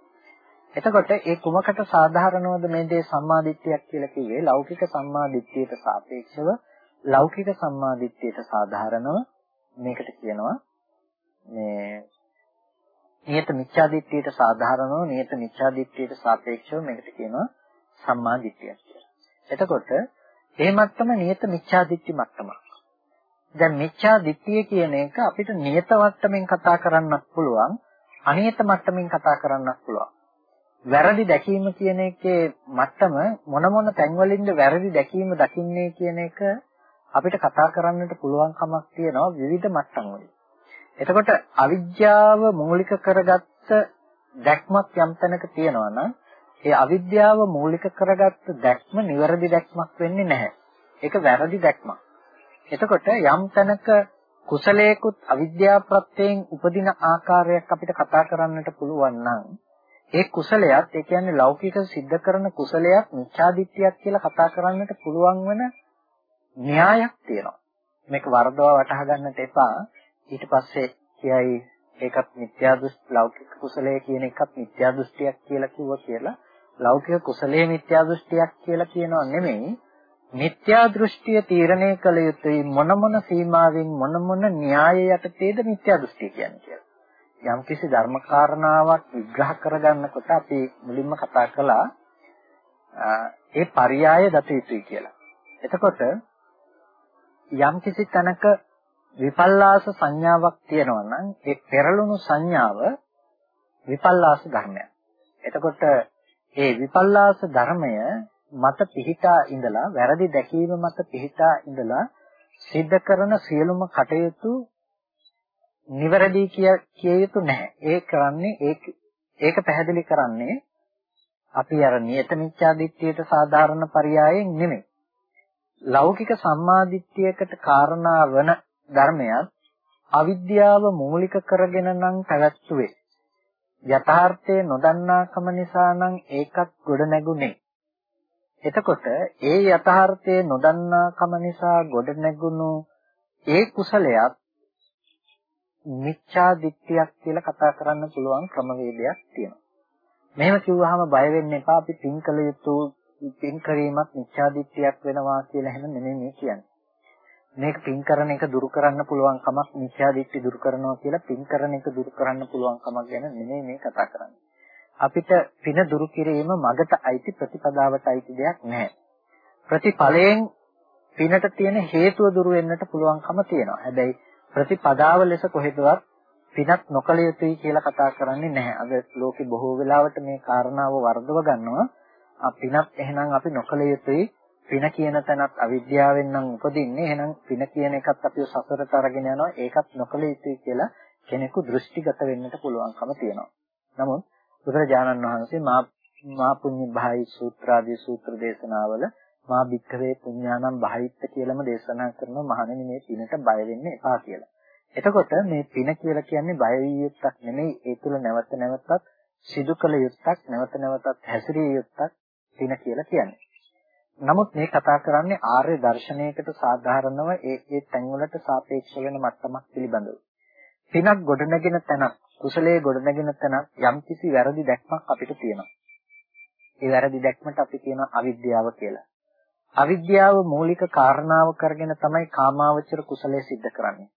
[SPEAKER 1] එතකොට ඒ කුමකට සාධාරණවද මේ දේ සම්මාදිට්ඨියක් කියලා කිව්වේ ලෞකික සම්මාදිට්ඨියට සාපේක්ෂව ලෞකික සම්මාදිට්ඨියට සාධාරණව මේකට කියනවා මේ නියත මිච්ඡාදිට්ඨියට සාධාරණව නියත මිච්ඡාදිට්ඨියට සාපේක්ෂව මේකට කියනවා සම්මා දිට්ඨිය කියලා. එතකොට ඒ මට්ටම නියත මිච්ඡාදිට්ඨි මට්ටමක්. දැන් මිච්ඡාදිට්ඨිය කියන එක අපිට නියත මට්ටමින් කතා කරන්නත් පුළුවන් අනියත මට්ටමින් කතා කරන්නත් පුළුවන්. වැරදි දැකීම කියන එකේ මට්ටම මොන මොන තැන්වලින්ද වැරදි දැකීම දකින්නේ කියන එක අපිට කතා කරන්නට පුළුවන් කමක් තියෙනවා විවිධ මට්ටම් වලින්. එතකොට අවිද්‍යාව මූලික කරගත්ත දැක්මක් යම් තැනක තියෙනවා නම් ඒ අවිද්‍යාව මූලික කරගත්ත දැක්ම නිවැරදි දැක්මක් වෙන්නේ නැහැ. ඒක වැරදි දැක්මක්. එතකොට යම් තැනක කුසලයකුත් අවිද්‍යාව ප්‍රත්‍යයෙන් උපදින ආකාරයක් අපිට කතා කරන්නට පුළුවන් නම් ඒ කුසලයක් ඒ කියන්නේ ලෞකික සිද්ධ කරන කුසලයක් මිච්ඡාදිත්‍යයක් කියලා කතා කරන්නට පුළුවන් වෙන න්‍යායක් තියෙනවා. මේක වර්ධව වටහා ගන්නට එපා. ඊට පස්සේ කියයි ඒකත් මිත්‍යා දෘෂ්ටි ලෞකික කුසලයේ කියන එකත් මිත්‍යා දෘෂ්ටියක් කියලා කිව්වා කියලා. ලෞකික කුසලයේ මිත්‍යා දෘෂ්ටියක් කියලා කියනවා නෙමෙයි. මිත්‍යා දෘෂ්ටිය තීරණය කළ යුතුයි මොන මොන සීමාවෙන් මොන මොන න්‍යාය යටතේද මිත්‍යා දෘෂ්ටිය කියන්නේ කියලා. යම්කිසි ධර්ම කාරණාවක් විග්‍රහ කරගන්නකොට අපි මුලින්ම කතා කළා ඒ පරයය දත යුතුයි කියලා. එතකොට යම් කිසි තැනක විපල්ලාස සංඥාවක් තියෙනවා නම් ඒ පෙරළුණු සංඥාව විපල්ලාස ධර්මයක්. එතකොට ඒ විපල්ලාස ධර්මය මත පිහිටා ඉඳලා වැරදි දැකීම මත පිහිටා ඉඳලා සිද්ධ කරන සියලුම කටයුතු නිවැරදි කිය යුතු නැහැ. ඒ කරන්නේ ඒක ඒක පැහැදිලි කරන්නේ අපි අර නියත මිච්ඡා දිට්ඨියට සාධාරණ පරයයන් නෙමෙයි. ලෞකික සම්මාදිට්ඨියකට කාරණා වන ධර්මයක් අවිද්‍යාව මූලික කරගෙන නම් පැවැත්වුවේ. යථාර්ථය නොදන්නාකම නිසා නම් ඒකත් ගොඩ නැගුණේ. එතකොට ඒ යථාර්ථය නොදන්නාකම නිසා ගොඩ නැගුණු ඒ කුසලයක් මිච්ඡා දිට්ඨියක් කියලා කතා කරන්න පුළුවන් ක්‍රමවේදයක් තියෙනවා. මෙහෙම කිව්වහම බය වෙන්න එපා අපි පින් කළ යුතු පින් කිරීමත් මිච්ඡාදිට්ඨියක් වෙනවා කියලා එහෙම නෙමෙයි මේ කියන්නේ. මේක පින් කරන එක දුරු කරන්න පුළුවන් කමක් මිච්ඡාදිට්ඨි දුරු කරනවා කියලා පින් කරන එක දුරු කරන්න පුළුවන් කමක් ගැන නෙමෙයි මේ කතා කරන්නේ. අපිට පින දුරු කිරීම මගට අයිති ප්‍රතිපදාවට අයිති දෙයක් නැහැ. ප්‍රතිඵලයෙන් පිනට තියෙන හේතුව දුරු වෙන්නට පුළුවන්කම තියෙනවා. හැබැයි ප්‍රතිපදාව ලෙස කොහෙදවත් පිනක් නොකළ යුතුයි කියලා කතා කරන්නේ නැහැ. අද ලෝකේ බොහෝ වෙලාවට මේ කාරණාව වර්ධව ගන්නවා. පිනක් එහෙනම් අපි නොකළ යුතුයි. පින කියන තැනත් අවිද්‍යාවෙන් නම් උපදින්නේ. එහෙනම් පින කියන එකත් අපිව සසරට අරගෙන යනවා. ඒකත් නොකළ යුතුයි කියලා කෙනෙකු දෘෂ්ටිගත වෙන්නට පුළුවන්කම තියෙනවා. නමුත් බුදුරජාණන් වහන්සේ මා මා පුඤ්ඤ භායි සූත්‍රාදී සූත්‍ර දේශනාවල මා භික්ඛවේ පුඤ්ඤානම් භායිත්ත කියලාම දේශනා කරනවා මහණෙනි මේ පිනට බය වෙන්න එපා කියලා. එතකොට මේ පින කියලා කියන්නේ බය විය යුත්තක් නෙමෙයි ඒ තුල නැවත නැවතත් සිදු කළ යුත්තක් නැවත නැවතත් හැසිරිය යුත්තක් පින කියලා කියන්නේ. නමුත් මේ කතා කරන්නේ ආර්ය දර්ශනයකට සාධාරණව ඒ ඒ තැන්වලට සාපේක්ෂ වෙන මට්ටමක් පිළිබඳව. පිනක් ගොඩනගෙන තැනක් කුසලයේ ගොඩනගෙන තැනක් යම්කිසි වැරදි දැක්මක් අපිට තියෙනවා. ඒ වැරදි දැක්මට අපි කියන අවිද්‍යාව කියලා. අවිද්‍යාව මූලික කාරණාව කරගෙන තමයි කාමාවචර කුසලයේ සිද්ධ කරන්නේ.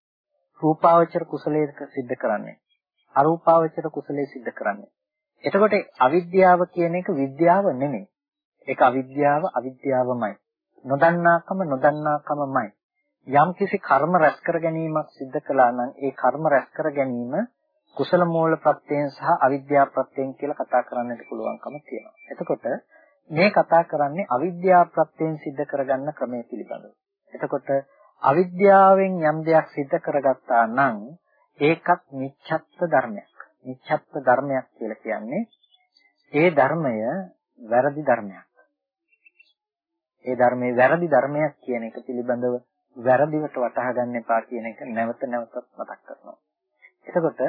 [SPEAKER 1] රූපාවචර කුසලයේ සිද්ධ කරන්නේ. අරූපාවචර කුසලයේ සිද්ධ කරන්නේ. එතකොට අවිද්‍යාව කියන එක විද්‍යාව නෙමෙයි. ඒක අවිද්‍යාව අවිද්‍යාවමයි. නොදන්නාකම නොදන්නාකමමයි. යම් කිසි කර්ම රැස් කර ගැනීමක් සිද්ධ කළා නම් ඒ කර්ම රැස් කර ගැනීම කුසල මූල ප්‍රත්‍යයෙන් සහ අවිද්‍යා ප්‍රත්‍යයෙන් කියලා කතා කරන්නට පුළුවන්කම තියෙනවා. එතකොට මේ කතා කරන්නේ අවිද්‍යා ප්‍රත්‍යයෙන් සිද්ධ කරගන්න ක්‍රමය පිළිබඳව. එතකොට අවිද්‍යාවෙන් යම් දෙයක් සිද්ධ කරගත්තා නම් ඒකත් මිච්ඡත්ව ධර්මයක්. මිච්ඡත්ව ධර්මයක් කියලා කියන්නේ ඒ ධර්මය වැරදි ධර්මයක්. ඒ ධර්මයේ වැරදි ධර්මයක් කියන එක පිළිබඳව වැරදිවට වටහා ගන්න එපා කියන එක නැවත නැවතත් මතක් කරනවා. එතකොට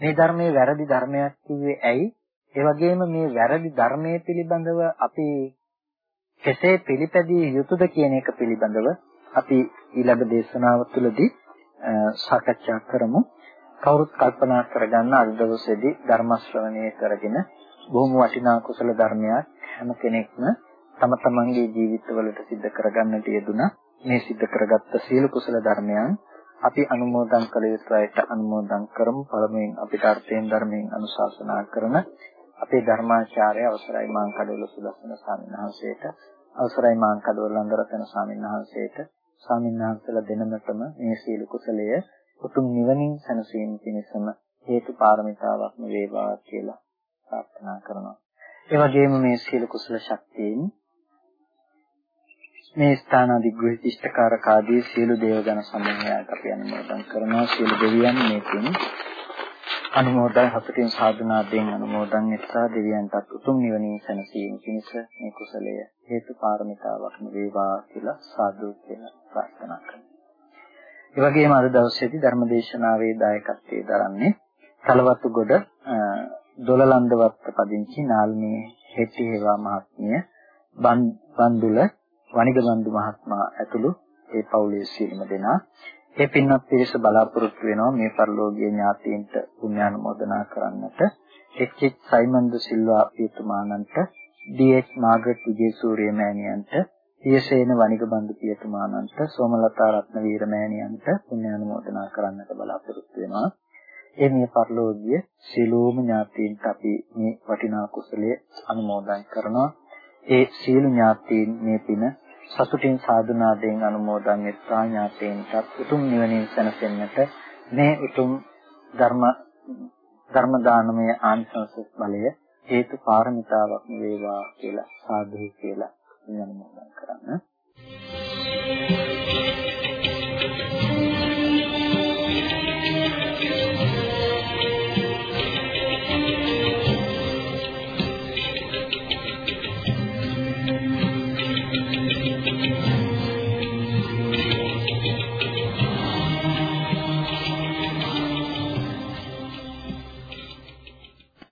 [SPEAKER 1] මේ ධර්මයේ වැරදි ධර්මයක් කිව්වේ ඇයි? ඒ වගේම මේ වැරදි ධර්මයේ පිළිබඳව අපි කෙසේ පිළිපැදිය යුතුද කියන එක පිළිබඳව අපි ඊළඟ දේශනාව තුළදී සාකච්ඡා කරමු. කවුරුත් කල්පනා කරගන්න අද දවසේදී ධර්ම ශ්‍රවණය කරගෙන බොහොම වටිනා කුසල ධර්මයක් හැම කෙනෙක්ම තම තමන්ගේ ජීවිතවලට සිද්ධ කරගන්නට යෙදුනා. මේ සිද්ධ කරගත්ත සීල කුසල ධර්මයන් අපි අනුමෝදන් කළ යුතු අයට අනුමෝදන් කරමු. පළමුවෙන් අපිට අර්ථයෙන් ධර්මයෙන් අනුශාසනා කරන අපේ ධර්මාචාර්ය අවසරයි මාංකඩවල සුදස්සන ස්වාමීන් වහන්සේට අවසරයි මාංකඩවල අන්දරතන ස්වාමීන් වහන්සේට ස්වාමීන් වහන්සේලා දෙනමතම මේ සීල කුසලය උතුම් නිවනින් සැනසීම පිණිසම හේතු පාරමිතාවක්ම වේවා කියලා ප්‍රාර්ථනා කරනවා. ඒ වගේම මේ සීල කුසල ශක්තියෙන් මේ ස්ථානාදිග්‍රහ ඉෂ්ඨකාරක ආදී සියලු දේවගණ සමූහයට අපි අනුමෝදන් කරනවා. සියලු දෙවියන් මේකින් අනුමෝදන් හතටින් සාධනාවෙන් අනුමෝදන් එත්තා දෙවියන්ටත් උතුම් නිවනින් සැනසීම පිණිස මේ කුසලය හේතු පාරමිතාවක් වේවා කියලා සාදු කියලා ප්‍රාර්ථනා කරනවා. ඒ වගේම අද දවසේදී ධර්මදේශනාවේ දායකත්වයේ දරන්නේ සලවත්තුගොඩ දොළලන්දවත්ත පදිංචි නාල්මේ හෙට්ටි හේවා මහත්මිය බන්දුල වනිගබන්දු මහත්මයා ඇතුළු ඒ පවුලේ සියලුම දෙනා ඒ පින්වත් පිරිස බලාපොරොත්තු වෙනවා මේ පරිලෝකීය ඥාතීන්ට පුණ්‍යානුමෝදනා කරන්නට එච්.එච්. සයිමන් ද සිල්වා පියතුමාණන්ට ඩී.එච්. මාගට් විජේසූරිය මෑණියන්ට පියසේන වනිගබන්දු පියතුමාණන්ට සෝමලතා රත්නවීර මෑණියන්ට පුණ්‍යානුමෝදනා කරන්නට බලාපොරොත්තු වෙනවා ඒ මේ පරිලෝකීය සියලුම ඥාතීන්ට අපි මේ වටිනා කුසලයේ අනුමෝදන් කරනවා ඒ සියලු ඥාතීන් මේ පින සතුටින් සාදුනාදයෙන් අනුමෝදන් වෙත්වා ඥාතීන්ටත් උතුම් නිවනින් සැනසෙන්නට මේ උතුම් ධර්ම ධර්ම දානමය ආනිසංස බලය හේතු පාරමිතාවක් වේවා කියලා සාදු කියලා අනුමෝදන් කරන්න.